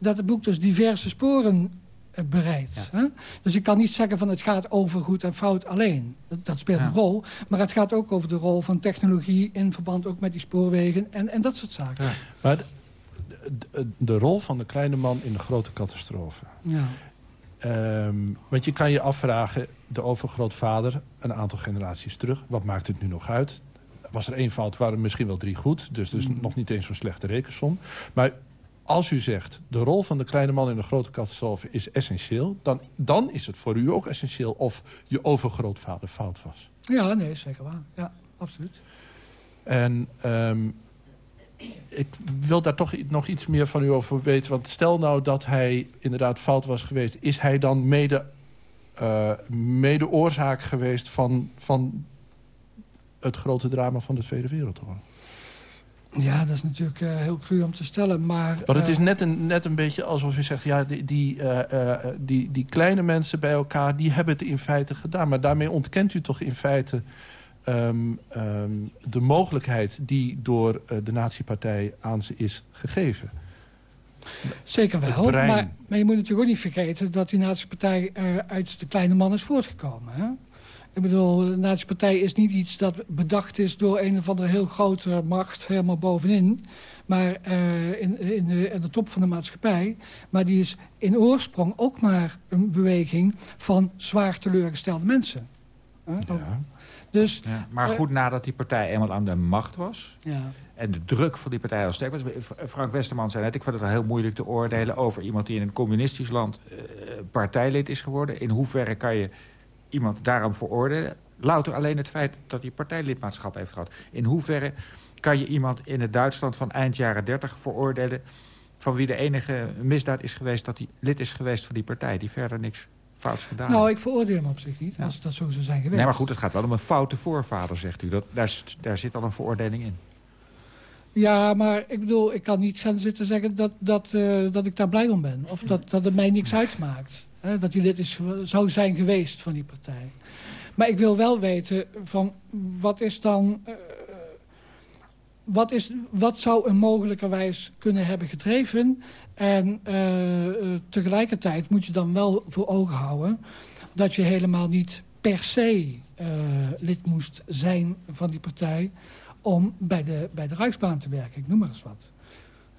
Speaker 9: dat het boek dus diverse sporen eh, bereid. Hè? Dus je kan niet zeggen van het gaat over goed en fout alleen. Dat, speelt een rol. Maar het gaat ook over de rol van technologie... in verband ook met die spoorwegen en, en dat soort zaken.
Speaker 4: Maar de, de, rol van de kleine man in de grote catastrofe. Ja. Um, want je kan je afvragen, de overgrootvader, een aantal generaties terug... wat maakt het nu nog uit? Was er één fout, waren er misschien wel drie goed. Dus, dus mm. nog niet eens zo'n slechte rekensom. Maar als u zegt, de rol van de kleine man in de grote catastrofe is essentieel... Dan, dan is het voor u ook essentieel of je overgrootvader fout was.
Speaker 9: Ja, nee, zeker waar. Ja, absoluut.
Speaker 4: En um, ik wil daar toch nog iets meer van u over weten. Want stel nou dat hij inderdaad fout was geweest... is hij dan mede, uh, mede oorzaak geweest van, van het grote drama van de Tweede Wereldoorlog?
Speaker 9: Ja, dat is natuurlijk uh, heel cru om te stellen, maar...
Speaker 4: Want het is net een, net een beetje alsof je zegt... ja, die, die, uh, uh, die, die kleine mensen bij elkaar, die hebben het in feite gedaan. Maar daarmee ontkent u toch in feite um, um, de mogelijkheid... die door de nazi-partij aan ze is gegeven.
Speaker 9: Zeker wel, maar, maar, je moet natuurlijk ook niet vergeten... dat die nazi-partij uit de kleine man is voortgekomen. Hè? Ik bedoel, de nazi-partij is niet iets dat bedacht is door een of andere heel grote macht helemaal bovenin. Maar uh, in, in, de, in, de, top van de maatschappij. Maar die is in oorsprong ook maar een beweging van zwaar teleurgestelde mensen.
Speaker 3: Ja. Dus, ja, maar goed, nadat die partij eenmaal aan de macht was... Ja. en de druk van die partij al sterk was... Frank Westerman zei net, ik vond het wel heel moeilijk te oordelen... over iemand die in een communistisch land uh, partijlid is geworden. In hoeverre kan je iemand daarom veroordelen. Louter alleen het feit dat hij partijlidmaatschap heeft gehad. In hoeverre kan je iemand in het Duitsland van eind jaren 30 veroordelen... van wie de enige misdaad is geweest dat hij lid is geweest van die partij... die verder niks fouts gedaan
Speaker 9: Nou, ik veroordeel hem op zich niet, als dat zo zou zijn geweest.
Speaker 3: Nee, maar goed, het gaat wel om een foute voorvader, zegt u. Dat, daar, daar zit al een veroordeling in.
Speaker 9: Ja, maar ik bedoel, ik kan niet gaan zitten zeggen dat, dat, uh, dat ik daar blij om ben. Of dat, dat het mij niks uitmaakt. Dat hij lid is, zou zijn geweest van die partij. Maar ik wil wel weten van wat is dan... Uh, wat, is, wat zou een mogelijkerwijs kunnen hebben gedreven? En uh, tegelijkertijd moet je dan wel voor ogen houden... dat je helemaal niet per se lid moest zijn van die partij... om bij de, bij de Rijksbaan te werken. Ik noem maar eens wat.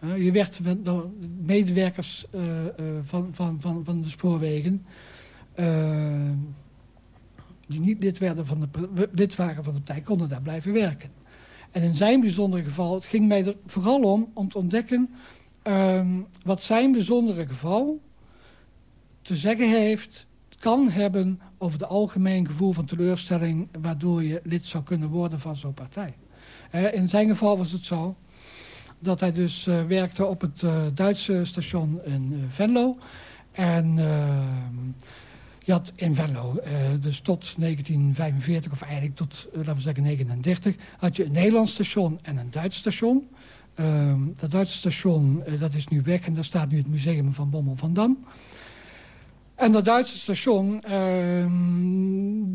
Speaker 9: Uh, je werd door medewerkers uh, uh, van, van, van, van de spoorwegen die niet lid, werden van de, lid waren van de partij, konden daar blijven werken. En in zijn bijzondere geval, het ging mij er vooral om om te ontdekken... Ehm, wat zijn bijzondere geval te zeggen heeft, kan hebben over het algemeen gevoel van teleurstelling... waardoor je lid zou kunnen worden van zo'n partij. in zijn geval was het zo dat hij dus uh, werkte op het uh, Duitse station in uh, Venlo. En ehm, je had in Venlo, dus tot 1945 of eigenlijk tot, laten we zeggen, 1939... had je een Nederlands station en een Duits station. Ehm, dat Duitse station dat is nu weg en daar staat nu het museum van Bommel van Dam... En dat Duitse station, uh,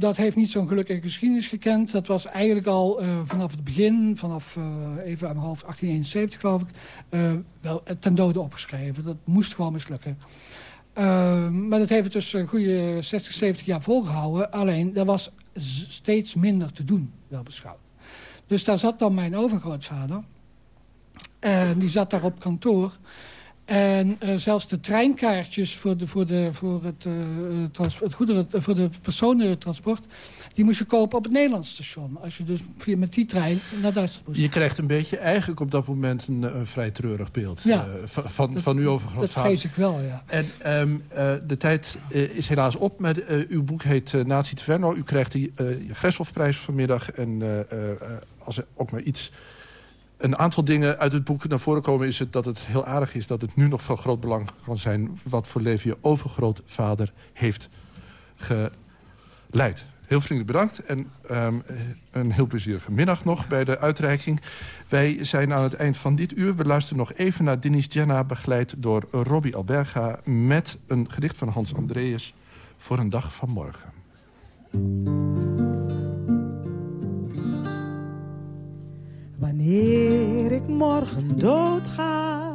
Speaker 9: dat heeft niet zo'n gelukkige geschiedenis gekend. Dat was eigenlijk al uh, vanaf het begin, vanaf uh, even aan half 1871 geloof ik, uh, wel ten dode opgeschreven. Dat moest gewoon mislukken. Ehm, maar dat heeft het dus een goede 60, 70 jaar volgehouden. Alleen, er was steeds minder te doen, wel beschouwd. Dus daar zat dan mijn overgrootvader. En die zat daar op kantoor. En uh, zelfs de treinkaartjes voor, de, voor, de, voor het, uh, trans, het goederen, voor de personentransport... die moest je kopen op het Nederlands station. Als je dus via met die trein naar Duitsland moest.
Speaker 4: Je krijgt een beetje eigenlijk op dat moment een, een vrij treurig beeld ja, uh, van, van,
Speaker 9: dat,
Speaker 4: van uw overgrootvader.
Speaker 9: Dat vrees ik wel, ja.
Speaker 4: En um, de tijd is helaas op. Met, uw boek heet Nazi Tverno. U krijgt de Greshoffprijs vanmiddag. En als er ook maar iets een aantal dingen uit het boek naar voren komen... is het dat het heel aardig is dat het nu nog van groot belang kan zijn... wat voor leven je overgrootvader heeft geleid. Heel vriendelijk bedankt en um, een heel plezierige middag nog bij de uitreiking. Wij zijn aan het eind van dit uur. We luisteren nog even naar Denise Jenna, begeleid door Robbie Alberga... met een gedicht van Hans Andreas voor een dag van morgen.
Speaker 7: Wanneer ik morgen doodga,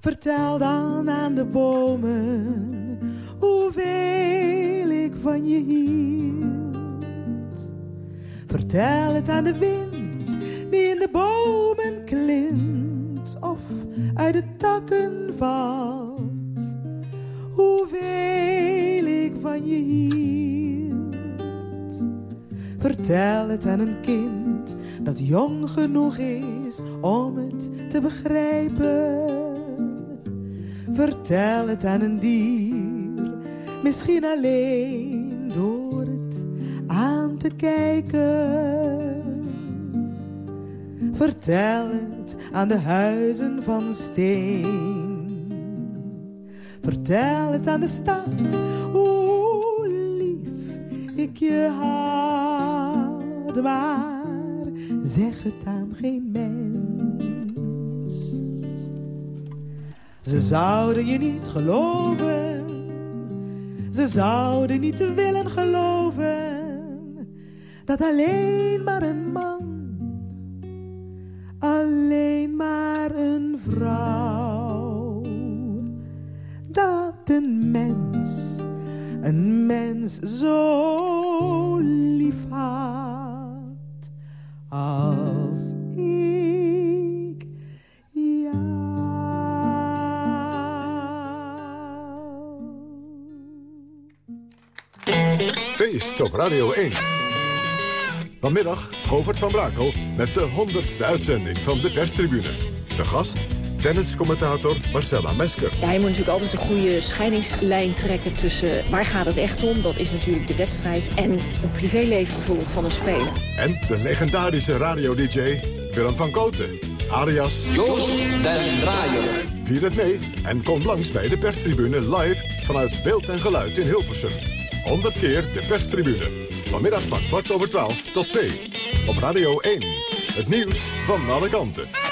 Speaker 7: vertel dan aan de bomen hoeveel ik van je hield. Vertel het aan de wind die in de bomen klimt of uit de takken valt. Hoeveel ik van je hield. Vertel het aan een kind dat jong genoeg is om het te begrijpen. Vertel het aan een dier, misschien alleen door het aan te kijken. Vertel het aan de huizen van steen. Vertel het aan de stad, hoe lief ik je had. Maar zeg het aan geen mens. Ze zouden je niet geloven, ze zouden niet willen geloven dat alleen maar een man, alleen maar een vrouw, dat een mens, een mens zo lief had als ik jou.
Speaker 2: Feest op Radio 1. Vanmiddag Govert van Brakel met de 100ste uitzending van de perstribune. Te gast tenniscommentator Marcella Mesker.
Speaker 10: Ja, je moet natuurlijk altijd een goede scheidingslijn trekken tussen waar gaat het echt om, dat is natuurlijk de wedstrijd, en een privéleven bijvoorbeeld van een speler.
Speaker 2: En de legendarische radio-dj Willem van Koten, alias
Speaker 11: Joost den Draaier.
Speaker 2: Vier het mee en kom langs bij de perstribune live vanuit Beeld en Geluid in Hilversum. 100 keer de perstribune. Vanmiddag van kwart over twaalf tot twee. Op Radio 1. Het nieuws van alle kanten.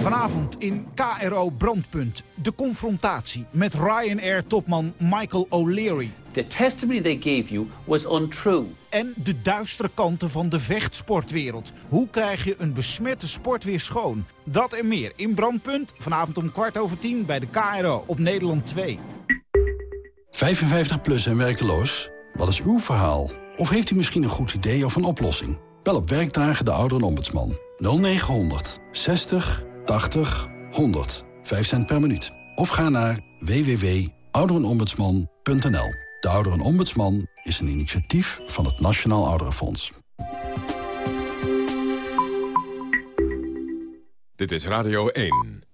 Speaker 12: Vanavond in KRO Brandpunt. De confrontatie met Ryanair-topman Michael O'Leary.
Speaker 11: The testimony they gave you was untrue.
Speaker 12: En de duistere kanten van de vechtsportwereld. Hoe krijg je een besmette sport weer schoon? Dat en meer in Brandpunt. Vanavond om kwart over tien bij de KRO op Nederland 2.
Speaker 13: 55 plus en werkeloos? Wat is uw verhaal? Of heeft u misschien een goed idee of een oplossing? Bel op werkdagen de ouderenombudsman. 0900 60 80 100. 5 cent per minuut. Of ga naar www.ouderenombudsman.nl. De Ouderenombudsman is een initiatief van het Nationaal Ouderenfonds.
Speaker 2: Dit is Radio 1.